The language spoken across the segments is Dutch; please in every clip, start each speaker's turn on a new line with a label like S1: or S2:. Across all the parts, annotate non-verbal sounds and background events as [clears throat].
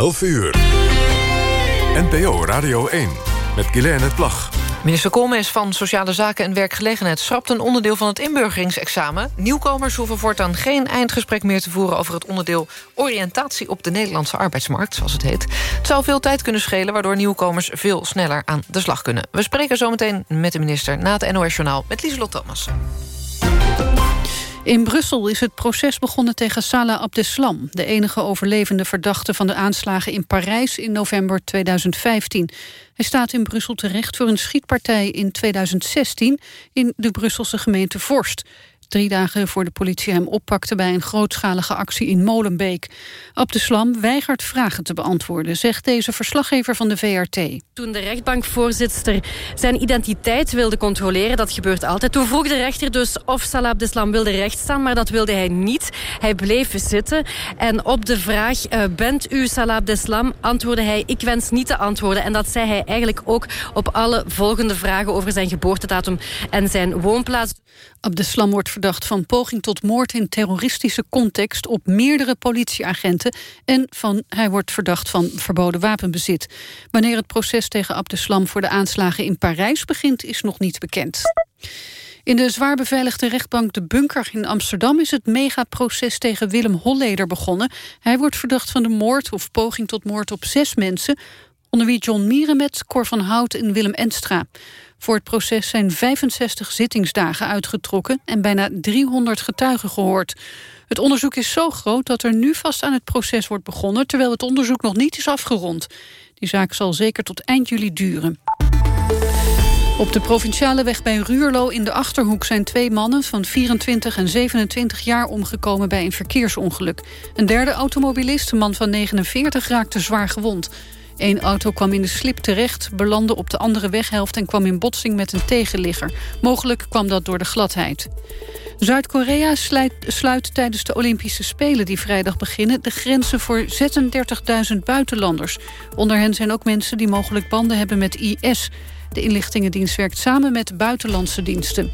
S1: 11 uur. NPO Radio 1 met Guilaine Plag.
S2: Minister Koolmees van Sociale Zaken en Werkgelegenheid... schrapt een onderdeel van het inburgeringsexamen. Nieuwkomers hoeven voortaan geen eindgesprek meer te voeren... over het onderdeel oriëntatie op de Nederlandse arbeidsmarkt, zoals het heet. Het zou veel tijd kunnen schelen... waardoor nieuwkomers veel sneller aan de slag kunnen. We spreken zometeen met de minister na het NOS-journaal... met Lieselot Thomas.
S3: In Brussel is het proces begonnen tegen Salah Abdeslam... de enige overlevende verdachte van de aanslagen in Parijs in november 2015. Hij staat in Brussel terecht voor een schietpartij in 2016... in de Brusselse gemeente Vorst. Drie dagen voor de politie hem oppakte bij een grootschalige actie in Molenbeek. Abdeslam weigert vragen te beantwoorden, zegt deze verslaggever van de VRT.
S4: Toen de rechtbankvoorzitter zijn identiteit wilde controleren, dat gebeurt altijd. Toen vroeg de rechter dus of Salah Abdeslam wilde rechtstaan, maar dat wilde hij niet. Hij bleef zitten en op de vraag, uh, bent u Salah Abdeslam, antwoordde hij, ik wens niet te antwoorden. En dat zei hij eigenlijk ook op alle volgende vragen over zijn geboortedatum en zijn woonplaats.
S3: Abdeslam wordt verdacht van poging tot moord in terroristische context op meerdere politieagenten en van hij wordt verdacht van verboden wapenbezit. Wanneer het proces tegen Abdeslam voor de aanslagen in Parijs begint is nog niet bekend. In de zwaar beveiligde rechtbank De Bunker in Amsterdam... is het megaproces tegen Willem Holleder begonnen. Hij wordt verdacht van de moord of poging tot moord op zes mensen... onder wie John Mierenmet, Cor van Hout en Willem Enstra. Voor het proces zijn 65 zittingsdagen uitgetrokken... en bijna 300 getuigen gehoord. Het onderzoek is zo groot dat er nu vast aan het proces wordt begonnen... terwijl het onderzoek nog niet is afgerond. Die zaak zal zeker tot eind juli duren. Op de provinciale weg bij Ruurlo in de Achterhoek zijn twee mannen van 24 en 27 jaar omgekomen bij een verkeersongeluk. Een derde automobilist, een man van 49, raakte zwaar gewond. Eén auto kwam in de slip terecht, belandde op de andere weghelft... en kwam in botsing met een tegenligger. Mogelijk kwam dat door de gladheid. Zuid-Korea sluit, sluit, tijdens de Olympische Spelen die vrijdag beginnen... de grenzen voor 36.000 buitenlanders. Onder hen zijn ook mensen die mogelijk banden hebben met IS. De inlichtingendienst werkt samen met buitenlandse diensten.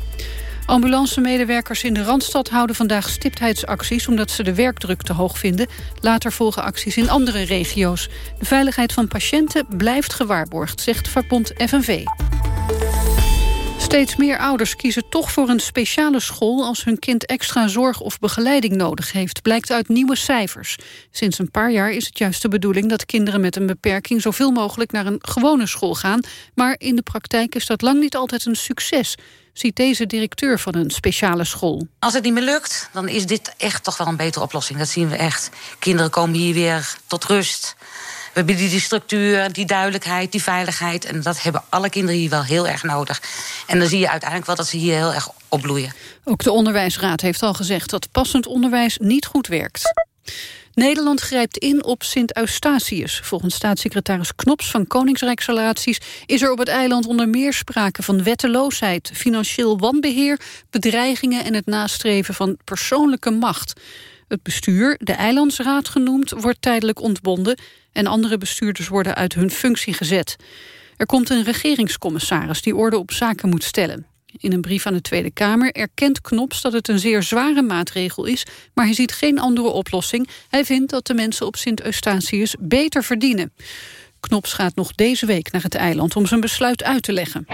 S3: Ambulancemedewerkers in de Randstad houden vandaag stiptheidsacties... omdat ze de werkdruk te hoog vinden. Later volgen acties in andere regio's. De veiligheid van patiënten blijft gewaarborgd, zegt vakbond FNV. Steeds meer ouders kiezen toch voor een speciale school... als hun kind extra zorg of begeleiding nodig heeft... blijkt uit nieuwe cijfers. Sinds een paar jaar is het juist de bedoeling... dat kinderen met een beperking zoveel mogelijk naar een gewone school gaan. Maar in de praktijk is dat lang niet altijd een succes ziet deze directeur van een speciale school.
S5: Als het niet meer lukt, dan is dit echt toch wel een betere oplossing. Dat zien we echt. Kinderen komen hier weer tot rust. We bieden die structuur, die duidelijkheid, die veiligheid. En dat hebben alle kinderen hier wel heel erg nodig. En dan zie je uiteindelijk wel dat ze hier heel erg opbloeien.
S3: Ook de Onderwijsraad heeft al gezegd dat passend onderwijs niet goed werkt. Nederland grijpt in op Sint-Eustatius. Volgens staatssecretaris Knops van Koningsrijksrelaties... is er op het eiland onder meer sprake van wetteloosheid... financieel wanbeheer, bedreigingen... en het nastreven van persoonlijke macht. Het bestuur, de eilandsraad genoemd, wordt tijdelijk ontbonden... en andere bestuurders worden uit hun functie gezet. Er komt een regeringscommissaris die orde op zaken moet stellen. In een brief aan de Tweede Kamer erkent Knops dat het een zeer zware maatregel is... maar hij ziet geen andere oplossing. Hij vindt dat de mensen op Sint-Eustatius beter verdienen. Knops gaat nog deze week naar het eiland om zijn besluit uit te leggen.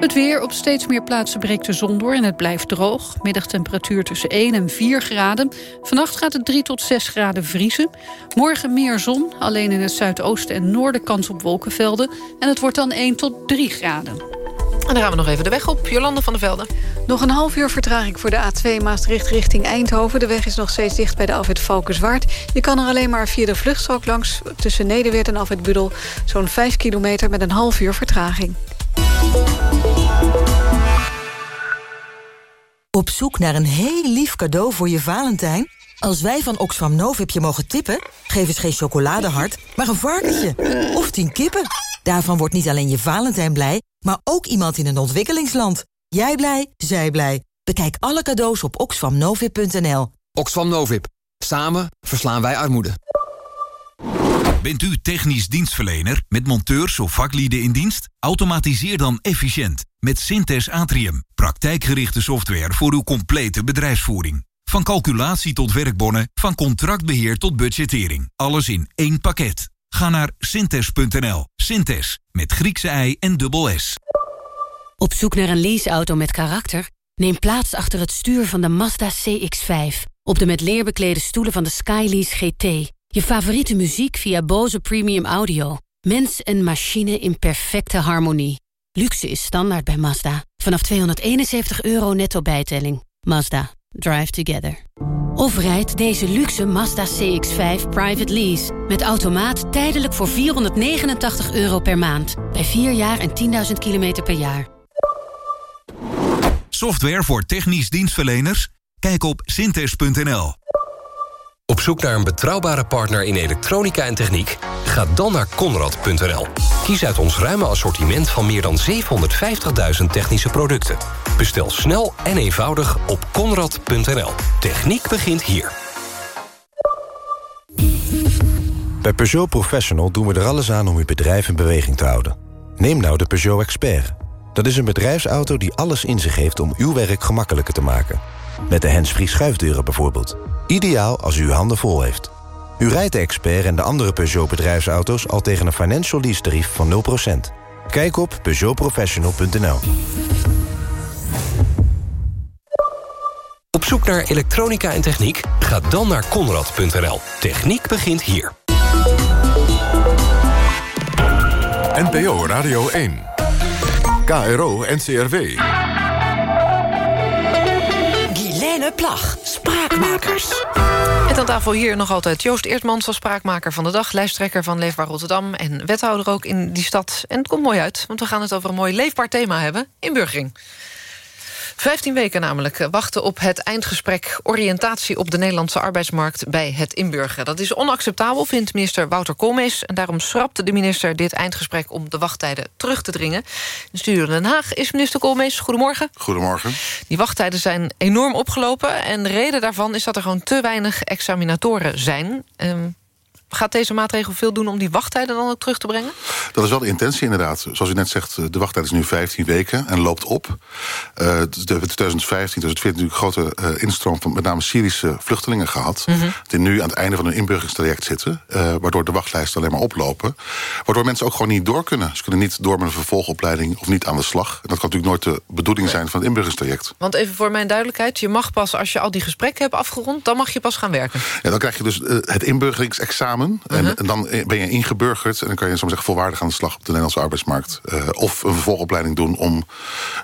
S3: Het weer. Op steeds meer plaatsen breekt de zon door en het blijft droog. Middagtemperatuur tussen 1 en 4 graden. Vannacht gaat het 3 tot 6 graden vriezen. Morgen meer zon, alleen in het zuidoosten en noorden kans op wolkenvelden. En het wordt dan 1 tot 3 graden.
S2: En dan gaan we nog even de weg op. Jolande van der Velde.
S6: Nog een half uur vertraging voor de A2 Maastricht richting Eindhoven. De weg is nog steeds dicht bij de Alfred Valkenswaard. Je kan er alleen maar via de vluchtstrook langs... tussen Nederweert en Alfred Budel. Zo'n 5 kilometer met een half uur vertraging.
S7: Op zoek naar een heel lief cadeau voor je Valentijn? Als wij van Oxfam Novib je mogen tippen... geef eens geen chocoladehart, maar een varkentje. Of tien kippen. Daarvan wordt niet alleen je Valentijn blij maar ook iemand in een ontwikkelingsland. Jij blij, zij blij. Bekijk alle cadeaus op oxfamnovip.nl.
S8: Oxfam Novib. Samen verslaan wij armoede.
S9: Bent u technisch dienstverlener met monteurs of vaklieden in dienst? Automatiseer dan efficiënt met Synthes Atrium. Praktijkgerichte software voor uw complete bedrijfsvoering. Van calculatie tot werkbonnen, van contractbeheer tot budgettering. Alles in één pakket. Ga naar synthes.nl. Synthes, met Griekse ei en dubbel S.
S10: Op zoek naar een leaseauto met karakter? Neem plaats achter het stuur van de Mazda CX-5. Op de met leer beklede stoelen van de Skylease GT. Je favoriete muziek via Bose Premium Audio. Mens en machine in perfecte harmonie. Luxe is standaard bij Mazda. Vanaf 271 euro netto bijtelling. Mazda. Drive together. Of rijd deze luxe Mazda CX-5 private lease. Met automaat tijdelijk voor 489 euro per maand. Bij 4 jaar en 10.000 kilometer per jaar.
S9: Software voor technisch dienstverleners? Kijk op synthes.nl.
S11: Op zoek naar een betrouwbare partner in elektronica en techniek? Ga dan naar Conrad.nl. Kies uit ons ruime assortiment van meer dan 750.000 technische producten. Bestel snel en eenvoudig op Conrad.nl. Techniek begint hier.
S12: Bij Peugeot Professional doen we er alles aan om uw bedrijf in beweging te houden. Neem nou de Peugeot Expert. Dat is een bedrijfsauto die alles in zich heeft om uw werk gemakkelijker te maken. Met de handsfree schuifdeuren bijvoorbeeld. Ideaal als u uw handen vol heeft. U rijdt de Expert en de andere Peugeot bedrijfsauto's al tegen een financial lease tarief van 0%. Kijk op peugeotprofessional.nl.
S11: Op zoek naar elektronica en techniek? Ga dan naar Conrad.nl. Techniek begint hier.
S1: NPO Radio 1. KRO NCRW.
S13: Guilaine Plag, Spraakmakers.
S2: En aan tafel hier nog altijd Joost Eertmans als spraakmaker van de dag... lijsttrekker van Leefbaar Rotterdam en wethouder ook in die stad. En het komt mooi uit, want we gaan het over een mooi leefbaar thema hebben... inburgering. 15 weken namelijk wachten op het eindgesprek... oriëntatie op de Nederlandse arbeidsmarkt bij het inburgeren. Dat is onacceptabel, vindt minister Wouter Koolmees... en daarom schrapte de minister dit eindgesprek... om de wachttijden terug te dringen. In studio Den Haag is minister Koolmees. Goedemorgen.
S14: Goedemorgen.
S2: Die wachttijden zijn enorm opgelopen... en de reden daarvan is dat er gewoon te weinig examinatoren zijn... Um, Gaat deze maatregel veel doen om die wachttijden dan ook terug te brengen?
S14: Dat is wel de intentie inderdaad. Zoals u net zegt, de wachttijd is nu 15 weken en loopt op. Uh, 2015, 2014 natuurlijk grote uh, instroom van met name Syrische vluchtelingen gehad... Mm -hmm. die nu aan het einde van hun inburgeringstraject zitten... Uh, waardoor de wachtlijsten alleen maar oplopen. Waardoor mensen ook gewoon niet door kunnen. Ze kunnen niet door met een vervolgopleiding of niet aan de slag. En dat kan natuurlijk nooit de bedoeling zijn van het inburgeringstraject.
S2: Want even voor mijn duidelijkheid, je mag pas als je al die gesprekken hebt afgerond... dan mag je pas gaan werken.
S14: Ja, dan krijg je dus het inburgeringsexamen en, uh -huh. en, dan ben je ingeburgerd en dan kan je soms zeggen volwaardig aan de slag op de Nederlandse arbeidsmarkt. Uh, of een vervolgopleiding doen om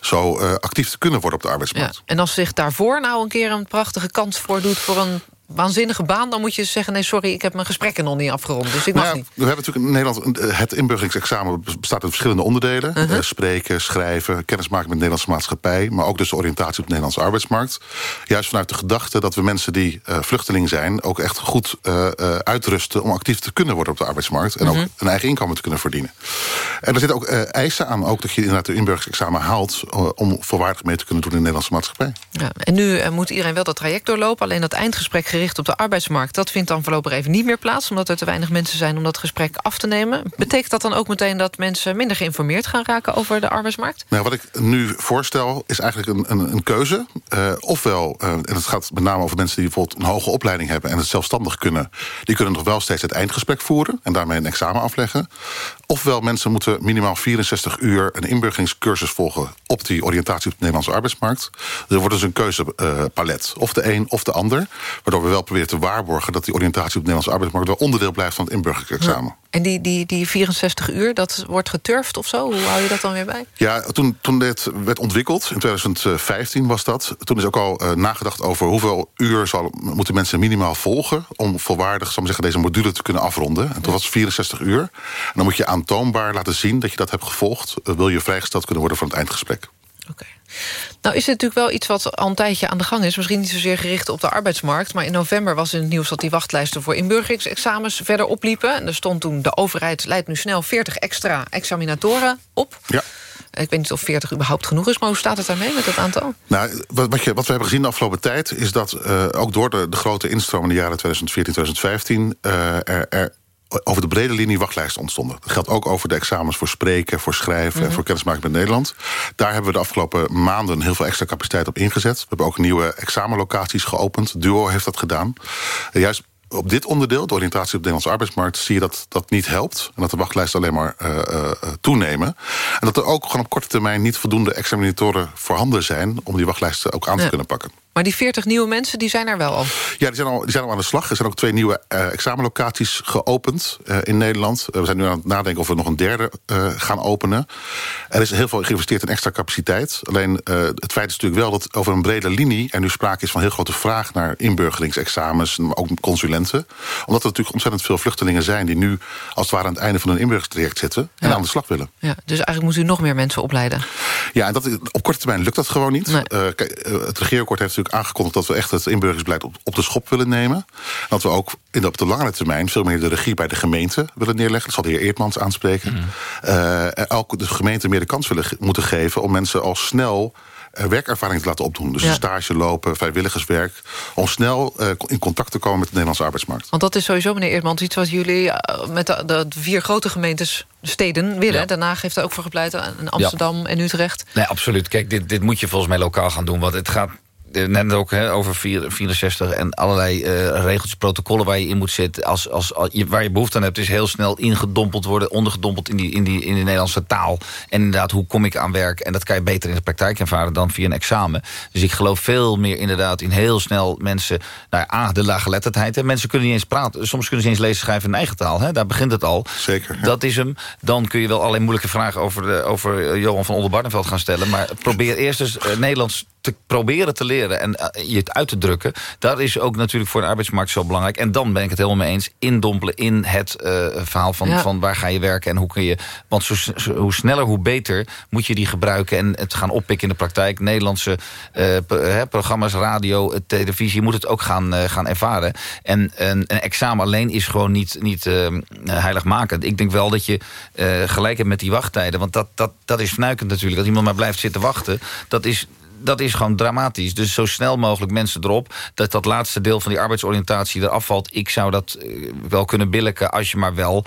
S14: zo uh, actief te kunnen worden op de arbeidsmarkt.
S2: Ja. En als zich daarvoor nou een keer een prachtige kans voordoet voor een waanzinnige baan... dan moet je zeggen, nee, sorry, ik heb mijn gesprekken nog niet afgerond. Dus ik mag
S14: nou ja,
S2: niet.
S14: We hebben natuurlijk in Nederland... het inburgeringsexamen bestaat uit verschillende onderdelen. Uh -huh. uh, spreken, schrijven, kennismaken met de Nederlandse maatschappij... maar ook dus de oriëntatie op de Nederlandse arbeidsmarkt. Juist vanuit de gedachte dat we mensen die uh, vluchteling zijn... ook echt goed uh, uitrusten om actief te kunnen worden op de arbeidsmarkt... en -huh. ook een eigen inkomen te kunnen verdienen. En er zitten ook eisen aan, ook dat je inderdaad het inburgeringsexamen haalt... om volwaardig mee te kunnen doen in de Nederlandse maatschappij.
S2: Ja, en nu moet iedereen wel dat traject doorlopen... alleen dat eindgesprek gericht op de arbeidsmarkt... dat vindt dan voorlopig even niet meer plaats... omdat er te weinig mensen zijn om dat gesprek af te nemen. Betekent dat dan ook meteen dat mensen minder geïnformeerd gaan raken... over de arbeidsmarkt?
S14: Nou, wat ik nu voorstel is eigenlijk een, een, een keuze. Uh, ofwel, uh, en het gaat met name over mensen die bijvoorbeeld een hoge opleiding hebben... en het zelfstandig kunnen, die kunnen nog wel steeds het eindgesprek voeren... en daarmee een examen afleggen. Ofwel, mensen moeten minimaal 64 uur een inburgeringscursus volgen... op die oriëntatie op de Nederlandse arbeidsmarkt. Er wordt dus een keuzepalet, uh, of de een of de ander... waardoor we wel proberen te waarborgen... dat die oriëntatie op de Nederlandse arbeidsmarkt... wel onderdeel blijft van het inburgeringsexamen. Ja.
S2: En die, die, die 64 uur, dat wordt geturfd of zo? Hoe hou je dat dan weer bij?
S14: Ja, toen, toen dit werd ontwikkeld, in 2015 was dat... toen is ook al uh, nagedacht over hoeveel uur zal, moeten mensen minimaal volgen... om volwaardig zal zeggen, deze module te kunnen afronden. En toen was het 64 uur. En dan moet je aantoonbaar laten zien dat je dat hebt gevolgd... Uh, wil je vrijgesteld kunnen worden van het eindgesprek.
S2: Oké. Okay. Nou is het natuurlijk wel iets wat al een tijdje aan de gang is. Misschien niet zozeer gericht op de arbeidsmarkt. Maar in november was in het nieuws dat die wachtlijsten voor inburgeringsexamens verder opliepen. En er stond toen de overheid leidt nu snel 40 extra examinatoren op.
S14: Ja.
S2: Ik weet niet of 40 überhaupt genoeg is, maar hoe staat het daarmee met het aantal?
S14: Nou, wat, wat, je, wat we hebben gezien de afgelopen tijd... is dat uh, ook door de, de grote instroom in de jaren 2014, 2015... Uh, er, er over de brede linie wachtlijsten ontstonden. Dat geldt ook over de examens voor spreken, voor schrijven... en
S2: Mhm.
S14: voor kennismaking met Nederland. Daar hebben we de afgelopen maanden heel veel extra capaciteit op ingezet. We hebben ook nieuwe examenlocaties geopend. Duo heeft dat gedaan. En juist op dit onderdeel, de oriëntatie op de Nederlandse arbeidsmarkt... zie je dat dat niet helpt. En dat de wachtlijsten alleen maar uh, uh, toenemen. En dat er ook gewoon op korte termijn niet voldoende examinatoren voorhanden zijn... om die wachtlijsten ook aan te
S2: Ja.
S14: kunnen pakken.
S2: Maar die 40 nieuwe mensen, die zijn er wel al.
S14: Ja, die zijn, al, die zijn al aan de slag. Er zijn ook twee nieuwe uh, examenlocaties geopend uh, in Nederland. Uh, we zijn nu aan het nadenken of we nog een derde gaan openen. Er is heel veel geïnvesteerd in extra capaciteit. Alleen het feit is natuurlijk wel dat over een brede linie... er nu sprake is van heel grote vraag naar inburgeringsexamens... maar ook consulenten. Omdat er natuurlijk ontzettend veel vluchtelingen zijn... die nu als het ware aan het einde van hun inburgeringstraject zitten... en aan de slag willen.
S2: Ja, dus eigenlijk moet u nog meer mensen opleiden.
S14: Ja, en dat, op korte termijn lukt dat gewoon niet. Eh, eh, het regeerakkoord heeft natuurlijk aangekondigd... dat we echt het inburgeringsbeleid op, op de schop willen nemen. En dat we ook in de, op de langere termijn... veel meer de regie bij de gemeente willen neerleggen. Dat zal de heer Eertmans aanspreken. Eh, en ook de gemeente meer de kans willen moeten geven... om mensen al snel eh, werkervaring te laten opdoen. Dus
S2: Ja.
S14: een stage lopen, vrijwilligerswerk... om snel eh, in contact te komen met de Nederlandse arbeidsmarkt.
S2: Want dat is sowieso, meneer Eertmans, iets wat jullie eh, met de, de vier grote gemeentes, steden willen.
S15: Ja.
S2: Haag heeft er ook voor gepleit, en Amsterdam en Utrecht.
S15: Nee, absoluut. Kijk, dit, dit moet je volgens mij lokaal gaan doen. Want het gaat eh, net ook hè, over vier- 64 en allerlei eh regeltjes, protocollen waar je in moet zitten. Als, als, waar je behoefte aan hebt, is heel snel ingedompeld worden, ondergedompeld in, die, in, die, in de Nederlandse taal. En inderdaad, hoe kom ik aan werk? En dat kan je beter in de praktijk ervaren dan via een examen. Dus ik geloof veel meer inderdaad in heel snel mensen, nou ja, A, de laaggeletterdheid. Hè. Mensen kunnen niet eens praten. Soms kunnen ze niet eens lezen schrijven in hun eigen taal. Hè. Daar begint het al.
S14: Zeker.
S15: Dat is hem. Dan kun je wel allerlei moeilijke vragen over, de, over eh, Johan van Oldenbarneveld gaan stellen. Maar probeer eerst eens eh, Nederlands te proberen te leren en eh, je het uit te drukken. Dat is ook natuurlijk voor de arbeidsmarkt zo belangrijk. En dan ben ik het helemaal mee eens. Indompelen in het eh, verhaal van,
S2: Ja.
S15: van waar ga je werken en hoe kun je... Want zo, zo- hoe sneller, hoe beter moet je die gebruiken... en het gaan oppikken in de praktijk. Nederlandse eh, programma's, radio, televisie... je moet het ook gaan, gaan ervaren. En een, een examen alleen is gewoon niet, niet heiligmakend. Ik denk wel dat je gelijk hebt met die wachttijden. Want dat, dat, dat is fnuikend natuurlijk. Dat iemand maar blijft zitten wachten. Dat is dat is gewoon dramatisch. Dus zo snel mogelijk mensen erop... dat dat laatste deel van die arbeidsoriëntatie eraf valt. Ik zou dat eh, wel kunnen billiken als je maar wel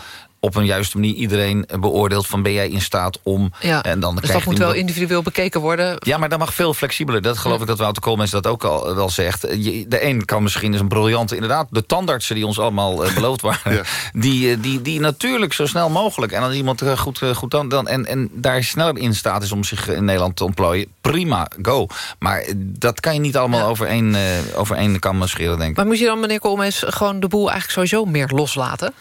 S15: op een juiste manier iedereen eh, beoordeelt... van ben jij in staat om...
S2: Ja,
S15: en dan
S2: dus
S15: krijg
S2: dat moet wel individueel bekeken worden.
S15: ja, maar dat mag veel flexibeler. Dat geloof ik dat Wouter Koolmees dat ook al wel zegt. Je- De een kan misschien is een briljante... Inderdaad, de tandartsen die ons allemaal eh, beloofd [laughs] waren... Die, eh, die, die natuurlijk zo snel mogelijk... en dan iemand eh, goed, eh, goed dan, dan, en, en daar sneller in staat is om zich in Nederland te ontplooien. Prima, go. Maar eh, dat kan je niet allemaal over, één, eh, over één kam scheren, denk ik.
S2: Maar moet je dan, meneer Koolmees, gewoon de boel eigenlijk sowieso meer loslaten?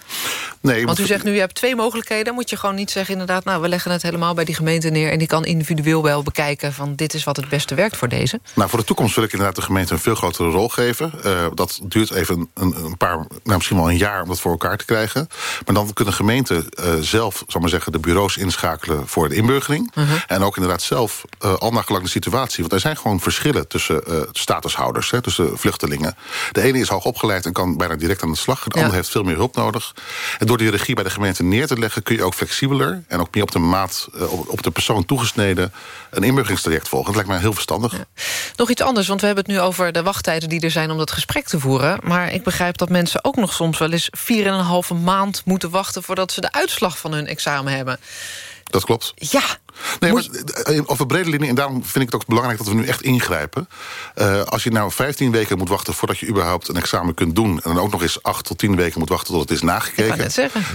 S14: Nee,
S2: Want u zegt nu, je hebt twee mogelijkheden. Moet je gewoon niet zeggen, inderdaad... nou, we leggen het helemaal bij die gemeente neer... en die kan individueel wel bekijken van... dit is wat het beste werkt voor deze.
S14: Nou, voor de toekomst wil ik inderdaad de gemeente een veel grotere rol geven. Eh, dat duurt even een, een paar, nou, misschien wel een jaar om dat voor elkaar te krijgen. Maar dan kunnen gemeenten eh, zelf, zal maar zeggen, de bureaus inschakelen voor de inburgering. En ook inderdaad zelf, eh, al naar gelang de situatie. Want er zijn gewoon verschillen tussen statushouders, hè, tussen vluchtelingen. De ene is hoog opgeleid en kan bijna direct aan de slag. De andere heeft veel meer hulp nodig. En door die regie bij de gemeente neer te leggen... kun je ook flexibeler en ook meer op de maat, eh, op, op de persoon toegesneden... een inburgeringstraject volgen. Dat lijkt mij heel verstandig.
S2: Nog iets anders, want we hebben het nu over de wachttijden die er zijn... om dat gesprek te voeren. Maar ik begrijp dat mensen ook nog soms wel eens... 4,5 maand moeten wachten voordat ze de uitslag van hun examen hebben.
S14: Dat klopt.
S2: Ja.
S14: Nee, maar eh, over brede linie, en daarom vind ik het ook belangrijk dat we nu echt ingrijpen. Eh, als je nou 15 weken moet wachten voordat je überhaupt een examen kunt doen... en dan ook nog eens 8 tot 10 weken moet wachten tot het is nagekeken...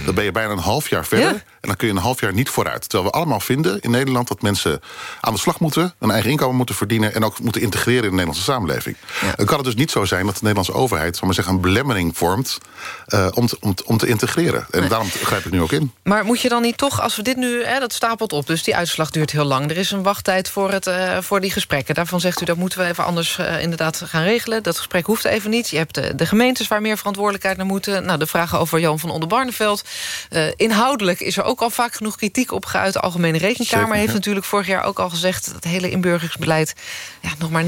S14: dan ben je bijna een half jaar verder.
S2: Ja.
S14: En dan kun je een half jaar niet vooruit. Terwijl we allemaal vinden in Nederland dat mensen aan de slag moeten... een eigen inkomen moeten verdienen... en ook moeten integreren in de Nederlandse samenleving. Dan kan het dus niet zo zijn dat de Nederlandse overheid... zal maar zeggen, een belemmering vormt eh, om, te, om, te- om te integreren. En daarom grijp ik nu ook in.
S2: Maar moet je dan niet toch, als we dit nu, hè, dat stapelt op... dus die uitslag duurt heel lang. Er is een wachttijd voor, het, eh, voor die gesprekken. Daarvan zegt u, dat moeten we even anders eh, inderdaad gaan regelen. Dat gesprek hoeft even niet. Je hebt de, de gemeentes waar meer verantwoordelijkheid naar moeten. Nou, de vragen over Johan van Onderbarneveld. Eh, inhoudelijk is er ook al vaak genoeg kritiek op geuit. De Algemene Rekenkamer
S16: Zeker,
S2: heeft
S16: ja.
S2: natuurlijk vorig jaar ook al gezegd... dat het hele inburgeringsbeleid, ja, nog maar 39%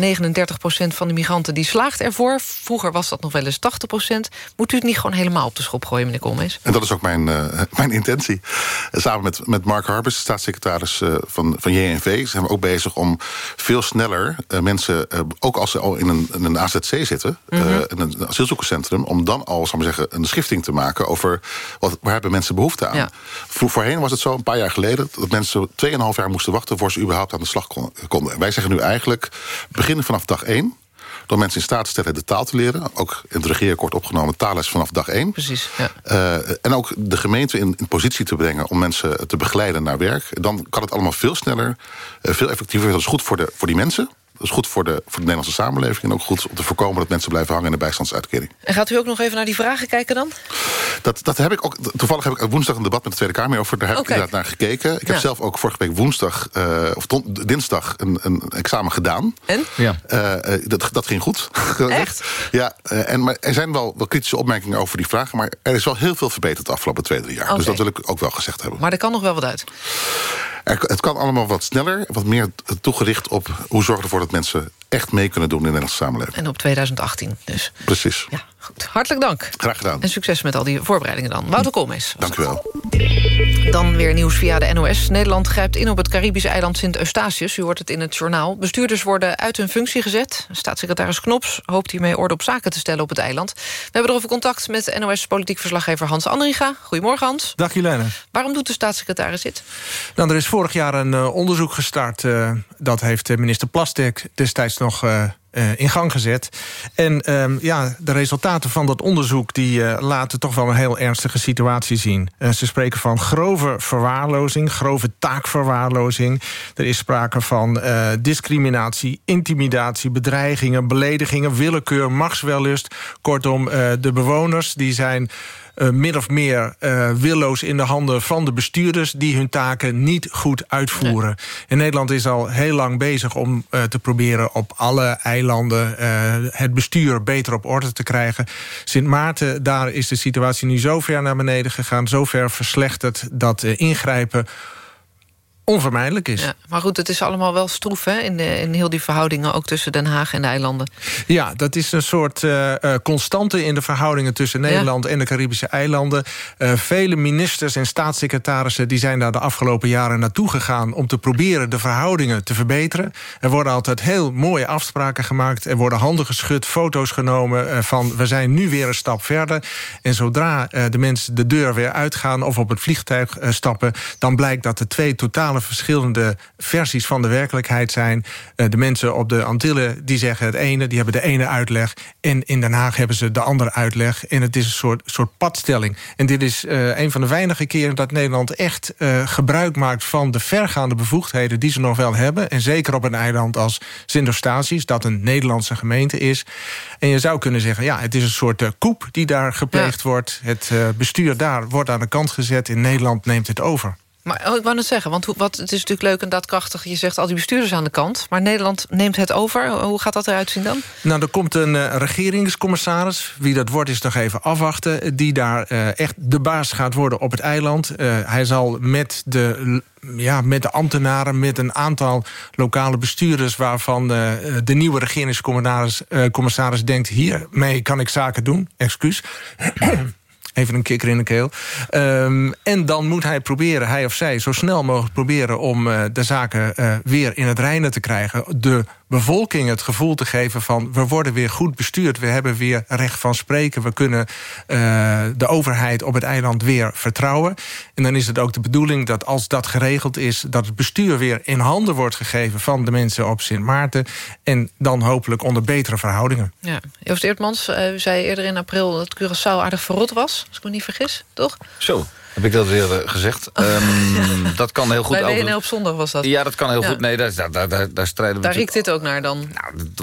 S2: van de migranten... die slaagt ervoor. Vroeger was dat nog wel eens 80% Moet u het niet gewoon helemaal op de schop gooien, meneer Koolmees?
S14: En dat is ook mijn, eh, [laughs] mijn intentie. Eh, Samen met, met Mark Harbers, staatssecretaris eh, van, van JNV zijn we ook bezig om veel sneller uh, mensen, uh, ook als ze al in een, in een AZC zitten, mm -hmm. in een asielzoekerscentrum, om dan al, zal maar zeggen, een schifting te maken over wat, waar hebben mensen behoefte aan. Ja. Voor, voorheen was het zo, een paar jaar geleden, dat mensen 2,5 jaar moesten wachten voor ze überhaupt aan de slag konden. En wij zeggen nu eigenlijk, beginnen vanaf dag 1 door mensen in staat te stellen de taal te leren. Ook in het regeerakkoord opgenomen taalles vanaf dag één.
S2: Precies, ja.
S14: Uh, en ook de gemeente in, in, positie te brengen om mensen te begeleiden naar werk. Dan kan het allemaal veel sneller, uh, veel effectiever. Dat is goed voor, de, voor die mensen. Dat is goed voor de, voor de Nederlandse samenleving... en ook goed om te voorkomen dat mensen blijven hangen in de bijstandsuitkering.
S2: En gaat u ook nog even naar die vragen kijken dan?
S14: Dat, dat heb ik ook, toevallig heb ik woensdag een debat met de Tweede Kamer over. Daar heb okay. ik inderdaad naar gekeken. Ik heb zelf ook vorige week woensdag, uh, of dinsdag, een, een, examen gedaan.
S2: En?
S14: Ja. Uh, dat, dat ging goed. [laughs]
S2: Echt?
S14: ja, uh, en, maar er zijn wel, wel kritische opmerkingen over die vragen... maar er is wel heel veel verbeterd de afgelopen twee, drie jaar. Okay. Dus dat wil ik ook wel gezegd hebben.
S2: Maar er kan nog wel wat uit?
S14: Er, het kan allemaal wat sneller, wat meer toegericht op... hoe zorgen ervoor dat mensen echt mee kunnen doen in de Nederlandse samenleving.
S2: En op 2018 dus.
S14: Precies.
S2: Ja, goed. Hartelijk dank.
S14: Graag gedaan.
S2: En succes met al die voorbereidingen dan. Wouter Koolmees.
S14: Dank u wel.
S2: Dan weer nieuws via de NOS. Nederland grijpt in op het Caribische eiland Sint Eustatius. U hoort het in het journaal. Bestuurders worden uit hun functie gezet. Staatssecretaris Knops hoopt hiermee orde op zaken te stellen op het eiland. We hebben erover contact met NOS-politiek verslaggever Hans Andringa. Goedemorgen, Hans.
S16: Dag, Jelena.
S2: Waarom doet de staatssecretaris dit?
S16: Nou, er is vorig jaar een uh, onderzoek gestart. Uh, dat heeft minister Plastek destijds nog... Uh, uh, in gang gezet. En um, ja, de resultaten van dat onderzoek... die uh, laten toch wel een heel ernstige situatie zien. Uh, ze spreken van grove verwaarlozing, grove taakverwaarlozing. Er is sprake van discriminatie, intimidatie, bedreigingen... beledigingen, willekeur, machtswellust. Kortom, de bewoners die zijn... Uh, min of meer uh, willoos in de handen van de bestuurders... die hun taken niet goed uitvoeren. Nee. En Nederland is al heel lang bezig om uh, te proberen... op alle eilanden het bestuur beter op orde te krijgen. Sint Maarten, daar is de situatie nu zo ver naar beneden gegaan... zo ver verslechterd dat ingrijpen onvermijdelijk is. Ja,
S2: maar goed, het is allemaal wel stroef hè? In, de, in heel die verhoudingen... ook tussen Den Haag en de eilanden.
S16: Ja, dat is een soort uh, uh, constante in de verhoudingen... tussen Nederland ja. en de Caribische eilanden. Uh, vele ministers en staatssecretarissen... die zijn daar de afgelopen jaren naartoe gegaan... om te proberen de verhoudingen te verbeteren. Er worden altijd heel mooie afspraken gemaakt. Er worden handen geschud, foto's genomen... van we zijn nu weer een stap verder. En zodra de mensen de deur weer uitgaan... of op het vliegtuig stappen... dan blijkt dat de twee totaal verschillende versies van de werkelijkheid zijn. Uh, de mensen op de Antillen die zeggen het ene, die hebben de ene uitleg. En in Den Haag hebben ze de andere uitleg. En het is een soort, soort padstelling. En dit is uh, een van de weinige keren dat Nederland echt uh, gebruik maakt... van de vergaande bevoegdheden die ze nog wel hebben. En zeker op een eiland als Sint-Eustatius... dat een Nederlandse gemeente is. En je zou kunnen zeggen, ja, het is een soort uh, koep die daar gepleegd ja. wordt. Het bestuur daar wordt aan de kant gezet. In Nederland neemt het over.
S2: Maar oh, ik wou net zeggen, want hoe, wat, het is natuurlijk leuk en daadkrachtig... je zegt al die bestuurders aan de kant, maar Nederland neemt het over. Hoe gaat dat eruit zien dan?
S16: Nou, er komt een uh, regeringscommissaris, wie dat wordt is nog even afwachten... die daar uh, echt de baas gaat worden op het eiland. Uh, hij zal met de ja, met de ambtenaren, met een aantal lokale bestuurders... waarvan de nieuwe regeringscommissaris uh, commissaris denkt... hiermee kan ik zaken doen, excuus... [clears throat] Even een kikker in de keel. Um, en dan moet hij proberen, hij of zij, zo snel mogelijk proberen... om uh, de zaken uh, weer in het reinen te krijgen. De bevolking het gevoel te geven van... we worden weer goed bestuurd, we hebben weer recht van spreken... we kunnen uh, de overheid op het eiland weer vertrouwen. En dan is het ook de bedoeling dat als dat geregeld is... dat het bestuur weer in handen wordt gegeven van de mensen op Sint Maarten... en dan hopelijk onder betere verhoudingen.
S2: Ja. Joost Eertmans, u zei eerder in april dat Curaçao aardig verrot was... als ik me niet vergis, toch?
S15: Zo. Heb ik dat weer gezegd? [laughs] Um, dat kan heel goed...
S2: Bij WNL op zondag was dat.
S15: Ja, dat kan heel ja. goed. Nee, daar, daar, daar, daar strijden
S2: we... Daar riekt dit ook naar dan?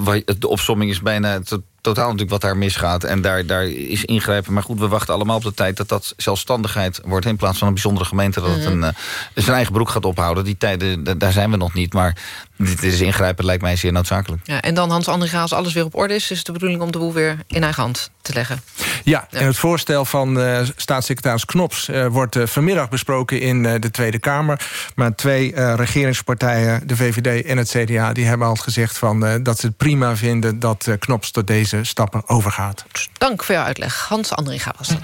S15: Nou, de opsomming is bijna totaal natuurlijk wat daar misgaat. En daar, daar is ingrijpen. Maar goed, we wachten allemaal op de tijd dat dat zelfstandigheid wordt... in plaats van een bijzondere gemeente dat het een, uh, zijn eigen broek gaat ophouden. Die tijden, daar zijn we nog niet. Maar dit is ingrijpen lijkt mij zeer noodzakelijk.
S2: Ja, en dan Hans Andringa, als alles weer op orde is... is het de bedoeling om de boel weer in eigen hand te leggen.
S16: Ja, ja. en het voorstel van uh, staatssecretaris Knops... Uh, wordt uh, vanmiddag besproken in de Tweede Kamer. Maar twee regeringspartijen, de VVD en het CDA... die hebben al gezegd van, dat ze het prima vinden... dat Knops tot deze stappen overgaat.
S2: Dank voor jouw uitleg. Hans Andringa was dat.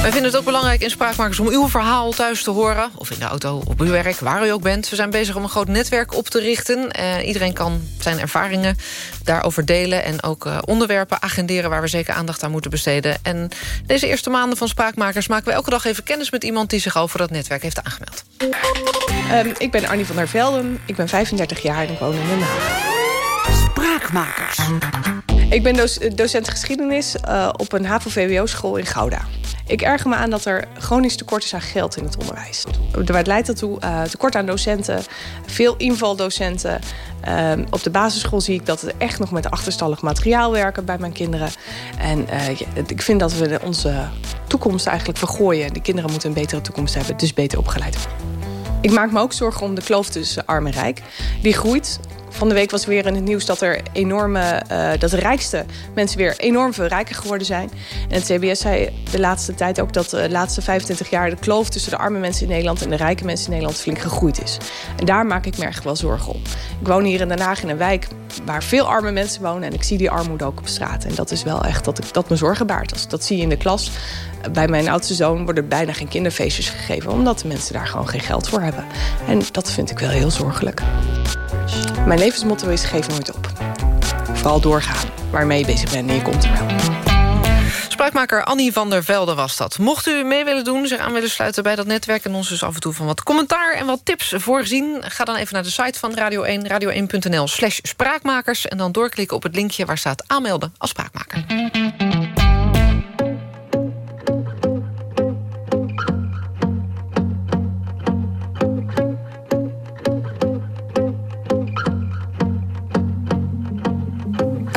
S2: Wij vinden het ook belangrijk in Spraakmakers om uw verhaal thuis te horen. Of in de auto, op uw werk, waar u ook bent. We zijn bezig om een groot netwerk op te richten. Uh, iedereen kan zijn ervaringen daarover delen... en ook uh, onderwerpen agenderen waar we zeker aandacht aan moeten besteden. En deze eerste maanden van Spraakmakers maken we elke dag even kennis met iemand... die zich al voor dat netwerk heeft aangemeld.
S17: Um, ik ben Arnie van der Velden, ik ben 35 jaar en ik woon in Den Haag.
S13: Spraakmakers.
S17: Ik ben docent geschiedenis uh, op een HAVO-VWO-school in Gouda. Ik erger me aan dat er chronisch tekort is aan geld in het onderwijs. Het leidt ertoe uh, tekort aan docenten, veel invaldocenten. Uh, op de basisschool zie ik dat we echt nog met achterstallig materiaal werken bij mijn kinderen. En ik vind dat we onze toekomst eigenlijk vergooien. De kinderen moeten een betere toekomst hebben, dus beter opgeleid worden. Ik maak me ook zorgen om de kloof tussen arm en rijk. Die groeit. Van de week was weer in het nieuws dat er enorme, uh, dat de rijkste mensen weer enorm veel rijker geworden zijn. En het CBS zei de laatste tijd ook dat de laatste 25 jaar de kloof tussen de arme mensen in Nederland en de rijke mensen in Nederland flink gegroeid is. En daar maak ik me echt wel zorgen om. Ik woon hier in Den Haag in een wijk waar veel arme mensen wonen en ik zie die armoede ook op straat. En dat is wel echt dat, dat me zorgen baart. Dat zie je in de klas. Bij mijn oudste zoon worden bijna geen kinderfeestjes gegeven... omdat de mensen daar gewoon geen geld voor hebben. En dat vind ik wel heel zorgelijk. Mijn levensmotto is geef nooit op. Vooral doorgaan waarmee je bezig bent en je komt er wel.
S2: Spraakmaker Annie van der Velde was dat. Mocht u mee willen doen, zich aan willen sluiten bij dat netwerk... en ons dus af en toe van wat commentaar en wat tips voorzien... ga dan even naar de site van Radio 1, radio1.nl slash spraakmakers... en dan doorklikken op het linkje waar staat aanmelden als spraakmaker.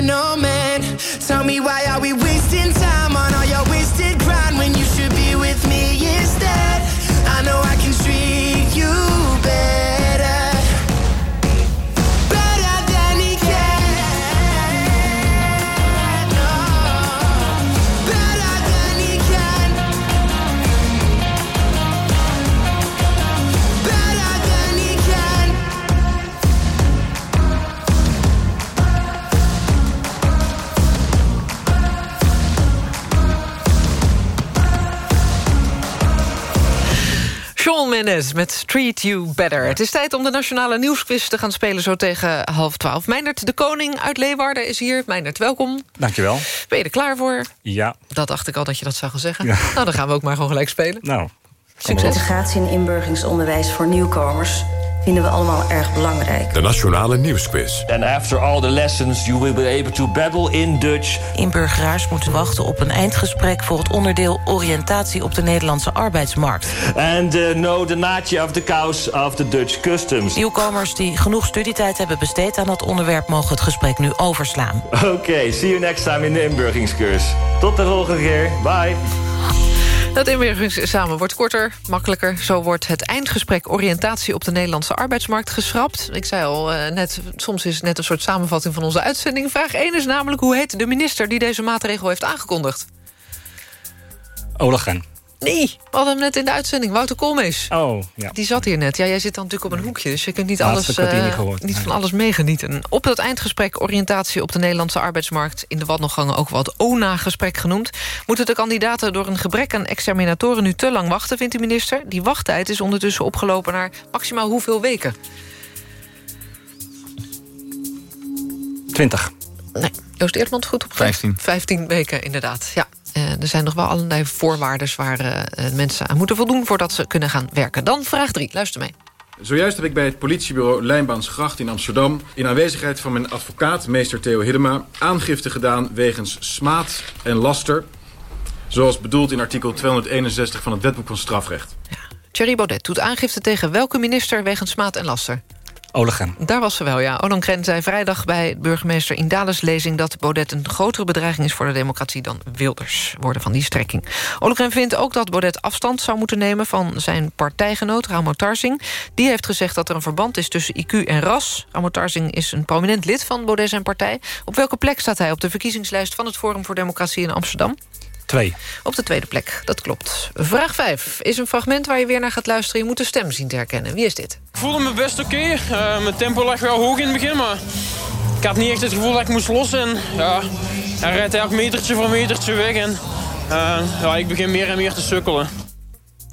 S2: no man Met Treat You Better. Het is tijd om de Nationale Nieuwsquiz te gaan spelen... zo tegen half twaalf. Meindert de Koning uit Leeuwarden is hier. Meindert, welkom.
S18: Dankjewel.
S2: Ben je er klaar voor?
S18: Ja.
S2: Dat dacht ik al dat je dat zou gaan zeggen. Nou, dan gaan we ook maar gewoon gelijk spelen.
S18: Nou,
S2: Succes.
S19: Integratie en inburgeringsonderwijs voor nieuwkomers vinden we allemaal erg belangrijk.
S1: De Nationale Nieuwsquiz.
S20: And after all the lessons you will be able to babble in Dutch.
S21: Inburgeraars moeten wachten op een eindgesprek... voor het onderdeel oriëntatie op de Nederlandse arbeidsmarkt.
S20: And uh, know the nature of the cows of the Dutch customs.
S21: Nieuwkomers die genoeg studietijd hebben besteed aan dat onderwerp... mogen het gesprek nu overslaan.
S20: Oké, see you next time in de inburgeringscurs. Tot de volgende keer. Bye.
S2: Het inburgeringsexamen wordt korter, makkelijker. Zo wordt het eindgesprek oriëntatie op de Nederlandse arbeidsmarkt geschrapt. Ik zei al, uh, net, soms is het net een soort samenvatting van onze uitzending. Vraag 1 is namelijk, hoe heet de minister die deze maatregel heeft aangekondigd?
S18: Olagen.
S2: Nee, we hadden hem net in de uitzending. Wouter Koolmees.
S18: Oh, ja.
S2: Die zat hier net. Ja, jij zit dan natuurlijk op een hoekje, dus je kunt niet,
S18: Laatste
S2: alles, uh,
S18: niet gehoord.
S2: niet
S18: Nee.
S2: van alles meegenieten. Op dat eindgesprek oriëntatie op de Nederlandse arbeidsmarkt... in de wandelgangen ook wel het ONA-gesprek genoemd... moeten de kandidaten door een gebrek aan examinatoren nu te lang wachten, vindt de minister. Die wachttijd is ondertussen opgelopen naar maximaal hoeveel weken?
S18: 20.
S2: Nee, Joost Eertmans goed op
S15: 15.
S2: 15 weken, inderdaad. Ja. Eh, er zijn nog wel allerlei voorwaarden waar eh, eh, mensen aan moeten voldoen... voordat ze kunnen gaan werken. Dan vraag 3, luister mee.
S22: Zojuist heb ik bij het politiebureau Lijnbaansgracht in Amsterdam... in aanwezigheid van mijn advocaat, meester Theo Hiddema... aangifte gedaan wegens smaad en laster... zoals bedoeld in artikel 261 van het Wetboek van Strafrecht.
S2: Thierry Baudet doet aangifte tegen welke minister... wegens smaad en laster?
S18: Olagen.
S2: Daar was ze wel, ja. Ollongren zei vrijdag bij burgemeester Indales lezing... dat Baudet een grotere bedreiging is voor de democratie dan Wilders. Woorden van die strekking. Ollongren vindt ook dat Baudet afstand zou moeten nemen... van zijn partijgenoot Ramo Tarsing. Die heeft gezegd dat er een verband is tussen IQ en ras. Ramo Tarsing is een prominent lid van Baudet zijn partij. Op welke plek staat hij op de verkiezingslijst... van het Forum voor Democratie in Amsterdam?
S18: Twee.
S2: Op de tweede plek, dat klopt. Vraag 5 is een fragment waar je weer naar gaat luisteren. Je moet de stem zien te herkennen. Wie is dit?
S23: Ik voelde me best oké. Eh, mijn tempo lag wel hoog in het begin, maar ik had niet echt het gevoel dat ik moest lossen. En ja, hij rijdt eigenlijk metertje voor metertje weg. En eh, ja, ik begin meer en meer te sukkelen.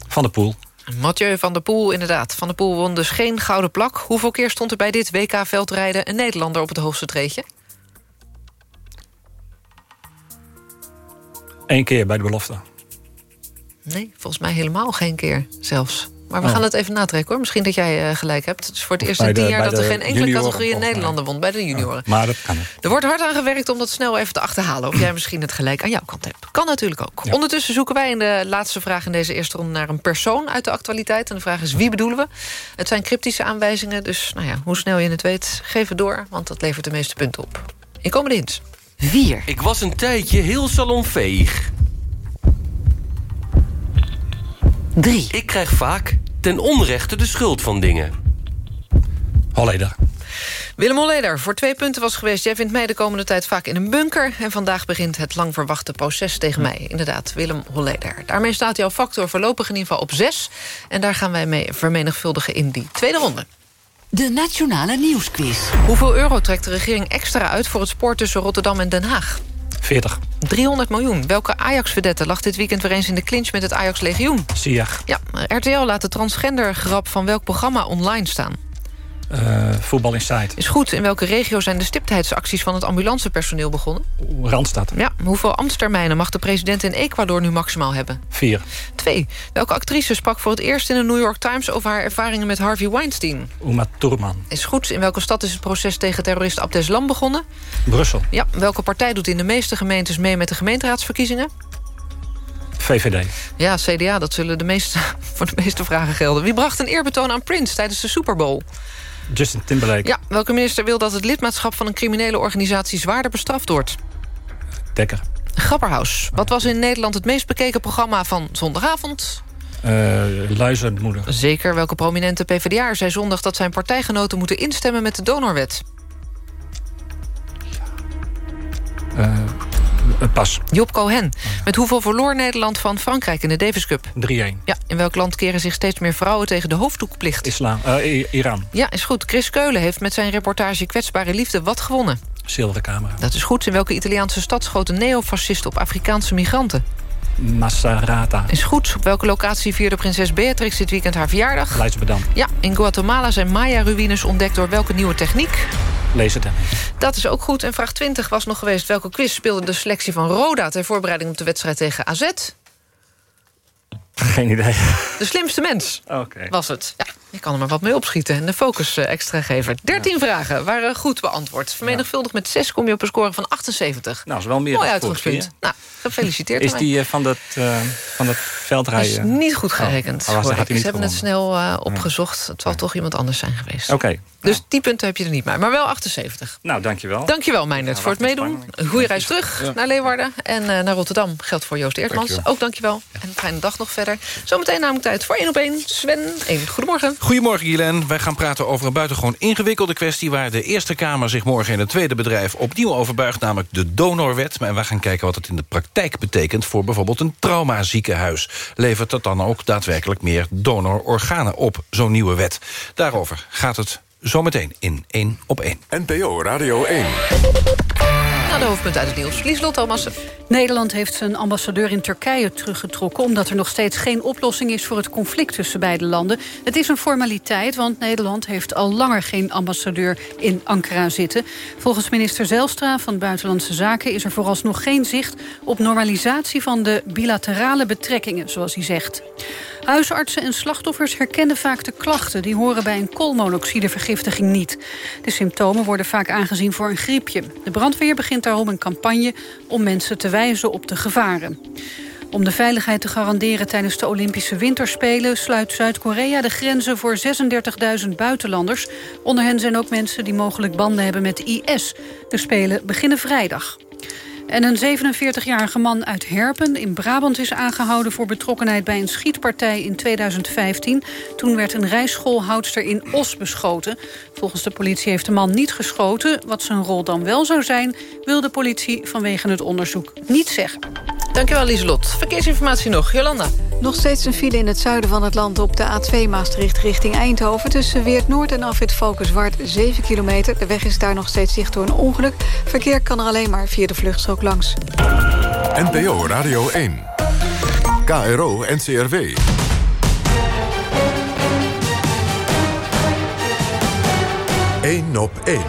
S18: Van de Poel.
S2: Mathieu van der Poel, inderdaad. Van der Poel won dus geen gouden plak. Hoeveel keer stond er bij dit WK-veldrijden... een Nederlander op het hoogste treedje?
S18: Eén keer bij de belofte.
S2: Nee, volgens mij helemaal geen keer zelfs. Maar we
S18: Oh.
S2: gaan het even natrekken hoor. Misschien dat jij eh, gelijk hebt. Het is voor het eerst in tien jaar dat er geen enkele categorie
S18: mij.
S2: Nederlander won. Bij de junioren.
S18: Maar dat kan.
S2: Er wordt hard aan gewerkt om dat snel even te achterhalen. Of [clears throat] jij misschien het gelijk aan jouw kant hebt. Kan natuurlijk ook. Ondertussen zoeken wij in de laatste vraag in deze eerste ronde... naar een persoon uit de actualiteit. En de vraag is wie bedoelen we? Het zijn cryptische aanwijzingen. Dus nou ja, hoe snel je het weet, geef het door. Want dat levert de meeste punten op. Inkomende hints.
S24: 4. Ik was een tijdje heel salonveeg.
S2: 3.
S24: Ik krijg vaak ten onrechte de schuld van dingen.
S18: Holleder.
S2: Willem Holleder, voor twee punten was geweest. Jij vindt mij de komende tijd vaak in een bunker. En vandaag begint het lang verwachte proces tegen mij. Inderdaad, Willem Holleder. Daarmee staat jouw factor voorlopig in ieder geval op 6. En daar gaan wij mee vermenigvuldigen in die tweede ronde.
S13: De Nationale Nieuwsquiz.
S2: Hoeveel euro trekt de regering extra uit... voor het spoor tussen Rotterdam en Den Haag?
S18: 40.
S2: 300 miljoen. Welke Ajax-vedette lag dit weekend weer eens in de clinch met het Ajax-legioen?
S18: Siag.
S2: Ja, RTL laat de transgender-grap van welk programma online staan?
S18: Eh, voetbal Inside.
S2: Is goed, in welke regio zijn de stiptheidsacties van het ambulancepersoneel begonnen?
S18: Randstad.
S2: Ja, hoeveel ambtstermijnen mag de president in Ecuador nu maximaal hebben?
S18: 4.
S2: Twee. Welke actrice sprak voor het eerst in de New York Times... over haar ervaringen met Harvey Weinstein?
S18: Uma Thurman.
S2: Is goed. In welke stad is het proces tegen terrorist Abdeslam begonnen?
S18: Brussel.
S2: Ja, welke partij doet in de meeste gemeentes mee met de gemeenteraadsverkiezingen?
S18: VVD.
S2: Ja, CDA, dat zullen de meeste, [laughs] voor de meeste vragen gelden. Wie bracht een eerbetoon aan Prince tijdens de Super Bowl?
S18: Justin Timberlake.
S2: Ja, welke minister wil dat het lidmaatschap van een criminele organisatie zwaarder bestraft wordt?
S18: Dekker.
S2: Grapperhaus. Wat was in Nederland het meest bekeken programma van zondagavond?
S18: Uh, Luizenmoeder.
S2: Zeker. Welke prominente PvdA zei zondag dat zijn partijgenoten moeten instemmen met de donorwet?
S18: Uh, pas.
S2: Job Cohen. Met hoeveel verloor Nederland van Frankrijk in de Davis Cup?
S18: 3-1.
S2: Ja, in welk land keren zich steeds meer vrouwen tegen de hoofddoekplicht?
S18: Islam, uh, Iran.
S2: Ja, is goed. Chris Keulen heeft met zijn reportage Kwetsbare Liefde wat gewonnen?
S18: Zilveren camera.
S2: Dat is goed. In welke Italiaanse stad schoten neofascisten op Afrikaanse migranten?
S18: Maserata.
S2: Is goed. Op welke locatie vierde prinses Beatrix dit weekend haar verjaardag?
S18: Leidschendam.
S2: Ja, in Guatemala zijn Maya-ruïnes ontdekt door welke nieuwe techniek?
S18: Lasertechniek.
S2: Dat is ook goed. En vraag 20 was nog geweest... welke quiz speelde de selectie van Roda... ter voorbereiding op de wedstrijd tegen AZ?
S18: Geen idee.
S2: De slimste mens
S18: Oké.
S2: was het. Ja, je kan er maar wat mee opschieten en de focus eh, extra geven. 13 vragen waren goed beantwoord. Vermenigvuldigd met 6 kom je op een score van 78.
S18: Nou, is wel meer
S2: Mooi uitgangspunt. Nou, gefeliciteerd.
S18: Is die eh, van dat, eh, van dat
S2: Dat
S18: veldrijden?
S2: is niet goed gerekend.
S18: Oh, oh, hij niet
S2: Ze hebben het snel eh, opgezocht. Het zal toch iemand anders zijn geweest.
S18: Oké.
S2: Dus die punten heb je er niet bij. Maar wel 78.
S18: Nou, dankjewel.
S2: Dankjewel, Meijnet, voor het meedoen. Een goede reis terug naar Leeuwarden. En eh, naar Rotterdam geldt voor Joost Eertmans.
S25: Dankjewel.
S2: Ook dankjewel. En een fijne dag nog verder. Zometeen namelijk tijd voor 1 op 1. Sven, even goedemorgen.
S25: Goedemorgen, Guylaine. Wij gaan praten over een buitengewoon ingewikkelde kwestie... waar de Eerste Kamer zich morgen in het tweede bedrijf opnieuw over buigt... namelijk de donorwet. En wij gaan kijken wat het in de praktijk betekent... voor bijvoorbeeld een traumaziekenhuis. Levert dat dan ook daadwerkelijk meer donororganen op, zo'n nieuwe wet? Daarover gaat het zometeen in 1 op 1.
S1: NPO Radio 1.
S2: Nou, de hoofdpunt uit het nieuws. Lieslot Thomassen.
S3: Nederland heeft zijn ambassadeur in Turkije teruggetrokken... omdat er nog steeds geen oplossing is voor het conflict tussen beide landen. Het is een formaliteit, want Nederland heeft al langer geen ambassadeur in Ankara zitten. Volgens minister Zelstra van Buitenlandse Zaken... is er vooralsnog geen zicht op normalisatie van de bilaterale betrekkingen, zoals hij zegt. Huisartsen en slachtoffers herkennen vaak de klachten... die horen bij een koolmonoxidevergiftiging niet. De symptomen worden vaak aangezien voor een griepje. De brandweer begint daarom een campagne om mensen te wijzen op de gevaren. Om de veiligheid te garanderen tijdens de Olympische Winterspelen... sluit Zuid-Korea de grenzen voor 36.000 buitenlanders. Onder hen zijn ook mensen die mogelijk banden hebben met IS. De Spelen beginnen vrijdag. En een 47-jarige man uit Herpen in Brabant is aangehouden... voor betrokkenheid bij een schietpartij in 2015. Toen werd een rijschoolhoudster in Os beschoten. Volgens de politie heeft de man niet geschoten. Wat zijn rol dan wel zou zijn... wil de politie vanwege het onderzoek niet zeggen.
S2: Dankjewel, Lieselot. Verkeersinformatie nog. Jolanda.
S6: Nog steeds een file in het zuiden van het land op de A2 Maastricht richting Eindhoven. Tussen Weert Noord en Afrit Valkenswaard 7 kilometer. De weg is daar nog steeds dicht door een ongeluk. Verkeer kan er alleen maar via de vluchtstrook langs.
S1: NPO Radio 1. KRO NCRW. Eén op één.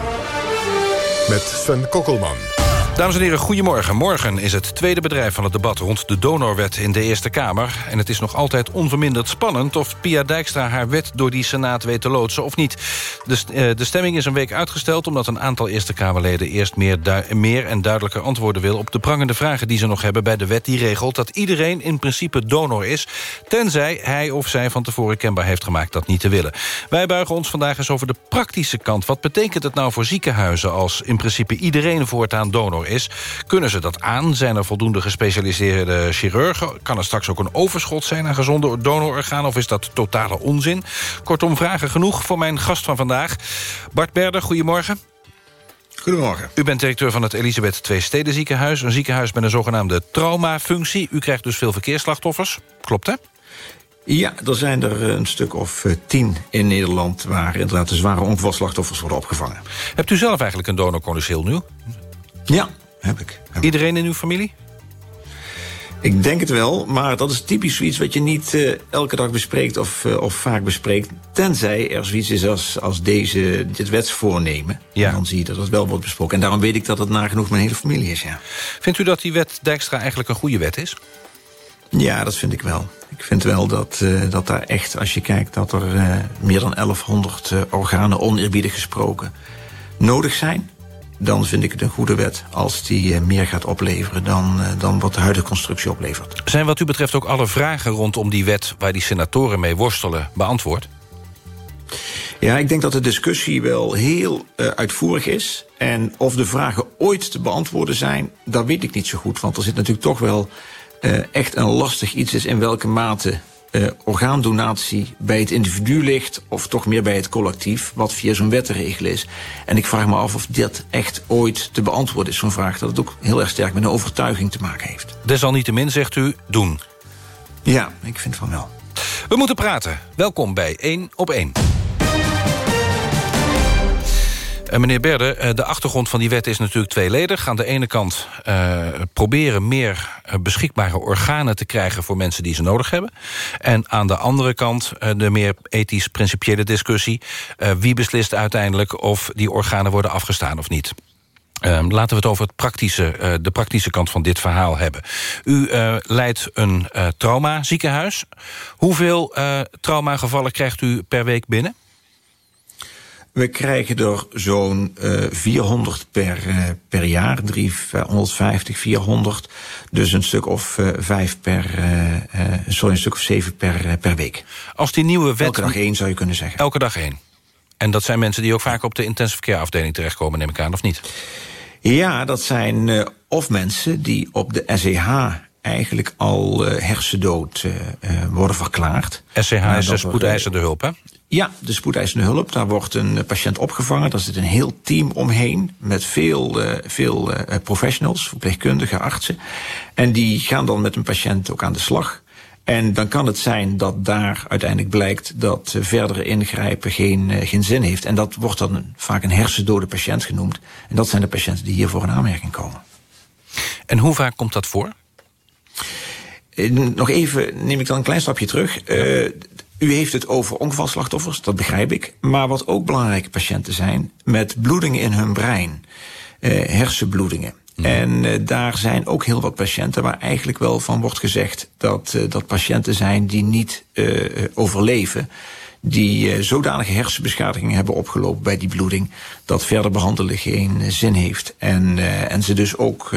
S1: Met Sven Kokkelman.
S25: Dames en heren, goedemorgen. Morgen is het tweede bedrijf van het debat rond de donorwet in de Eerste Kamer. En het is nog altijd onverminderd spannend of Pia Dijkstra haar wet door die Senaat weet te loodsen of niet. De, eh, de stemming is een week uitgesteld omdat een aantal Eerste Kamerleden eerst meer, meer en duidelijker antwoorden wil op de prangende vragen die ze nog hebben bij de wet die regelt dat iedereen in principe donor is, tenzij hij of zij van tevoren kenbaar heeft gemaakt dat niet te willen. Wij buigen ons vandaag eens over de praktische kant. Wat betekent het nou voor ziekenhuizen als in principe iedereen voortaan donor is? Kunnen ze dat aan? Zijn er voldoende gespecialiseerde chirurgen? Kan er straks ook een overschot zijn aan gezonde donororganen... of is dat totale onzin? Kortom, vragen genoeg voor mijn gast van vandaag. Bart Berder, goedemorgen.
S26: Goedemorgen.
S25: U bent directeur van het Elisabeth II Steden ziekenhuis. Een ziekenhuis met een zogenaamde traumafunctie. U krijgt dus veel verkeersslachtoffers. Klopt, hè?
S26: Ja, er zijn er een stuk of eh, tien in Nederland... waar inderdaad de zware ongevalslachtoffers worden opgevangen.
S25: Hebt u zelf eigenlijk een donorcondiciel nu?
S26: Ja, heb ik.
S25: Iedereen in uw familie?
S26: Ik denk het wel, maar dat is typisch zoiets wat je niet eh, elke dag bespreekt of, eh, of vaak bespreekt. Tenzij er zoiets is als, als deze, dit wetsvoornemen.
S25: Ja.
S26: En dan zie je dat het wel wordt besproken. En daarom weet ik dat het nagenoeg mijn hele familie is, ja.
S25: Vindt u dat die wet Dijkstra eigenlijk een goede wet is?
S26: Ja, dat vind ik wel. Ik vind wel dat, eh, dat daar echt, als je kijkt... dat er meer dan 1100 eh, organen oneerbiedig gesproken nodig zijn... dan vind ik het een goede wet als die eh, meer gaat opleveren... Dan, eh, dan wat de huidige constructie oplevert.
S25: Zijn wat u betreft ook alle vragen rondom die wet... waar die senatoren mee worstelen, beantwoord?
S26: Ja, ik denk dat de discussie wel heel uh, uitvoerig is. En of de vragen ooit te beantwoorden zijn, dat weet ik niet zo goed. Want er zit natuurlijk toch wel uh, echt een lastig iets is... in welke mate uh, orgaandonatie bij het individu ligt... of toch meer bij het collectief, wat via zo'n wet te regelen is. En ik vraag me af of dit echt ooit te beantwoorden is, zo'n vraag. Dat het ook heel erg sterk met een overtuiging te maken heeft.
S25: Desalniettemin zegt u, doen.
S26: Ja, ik vind van wel.
S25: We moeten praten. Welkom bij 1 op 1. Meneer Berde, uh, de achtergrond van die wet is natuurlijk tweeledig. Aan de ene kant uh, proberen meer beschikbare organen te krijgen... voor mensen die ze nodig hebben. En aan de andere kant de meer ethisch-principiële discussie. wie beslist uiteindelijk of die organen worden afgestaan of niet? Um, laten we het over het praktische, de praktische kant van dit verhaal hebben. U leidt een traumaziekenhuis. Hoeveel traumagevallen krijgt u per week binnen?
S26: We krijgen er zo'n 400 per, per jaar, 350, 400. Dus een stuk of vijf per, sorry, een stuk of zeven per, per week.
S25: Als die nieuwe wet...
S26: Elke dag één zou je kunnen zeggen.
S25: Elke dag één. En dat zijn mensen die ook vaak op de intensive care afdeling terechtkomen, neem ik aan, of niet?
S26: Ja, dat zijn uh, of mensen die op de SEH eigenlijk al uh, hersendood uh, worden verklaard.
S25: SEH is de spoedeisende hulp, hè?
S26: Ja, de spoedeisende hulp. Daar wordt een patiënt opgevangen. Daar zit een heel team omheen met veel, veel professionals, verpleegkundigen, artsen. En die gaan dan met een patiënt ook aan de slag. En dan kan het zijn dat daar uiteindelijk blijkt dat verdere ingrijpen geen, geen zin heeft. En dat wordt dan vaak een hersendode patiënt genoemd. En dat zijn de patiënten die hiervoor in aanmerking komen.
S25: En hoe vaak komt dat voor?
S26: Nog even neem ik dan een klein stapje terug. Uh, u heeft het over ongevalslachtoffers, dat begrijp ik. Maar wat ook belangrijke patiënten zijn met bloedingen in hun brein. Uh, hersenbloedingen. En uh, daar zijn ook heel wat patiënten waar eigenlijk wel van wordt gezegd dat, uh, dat patiënten zijn die niet overleven. Die zodanige hersenbeschadigingen hebben opgelopen bij die bloeding. dat verder behandelen geen zin heeft. En, en ze dus ook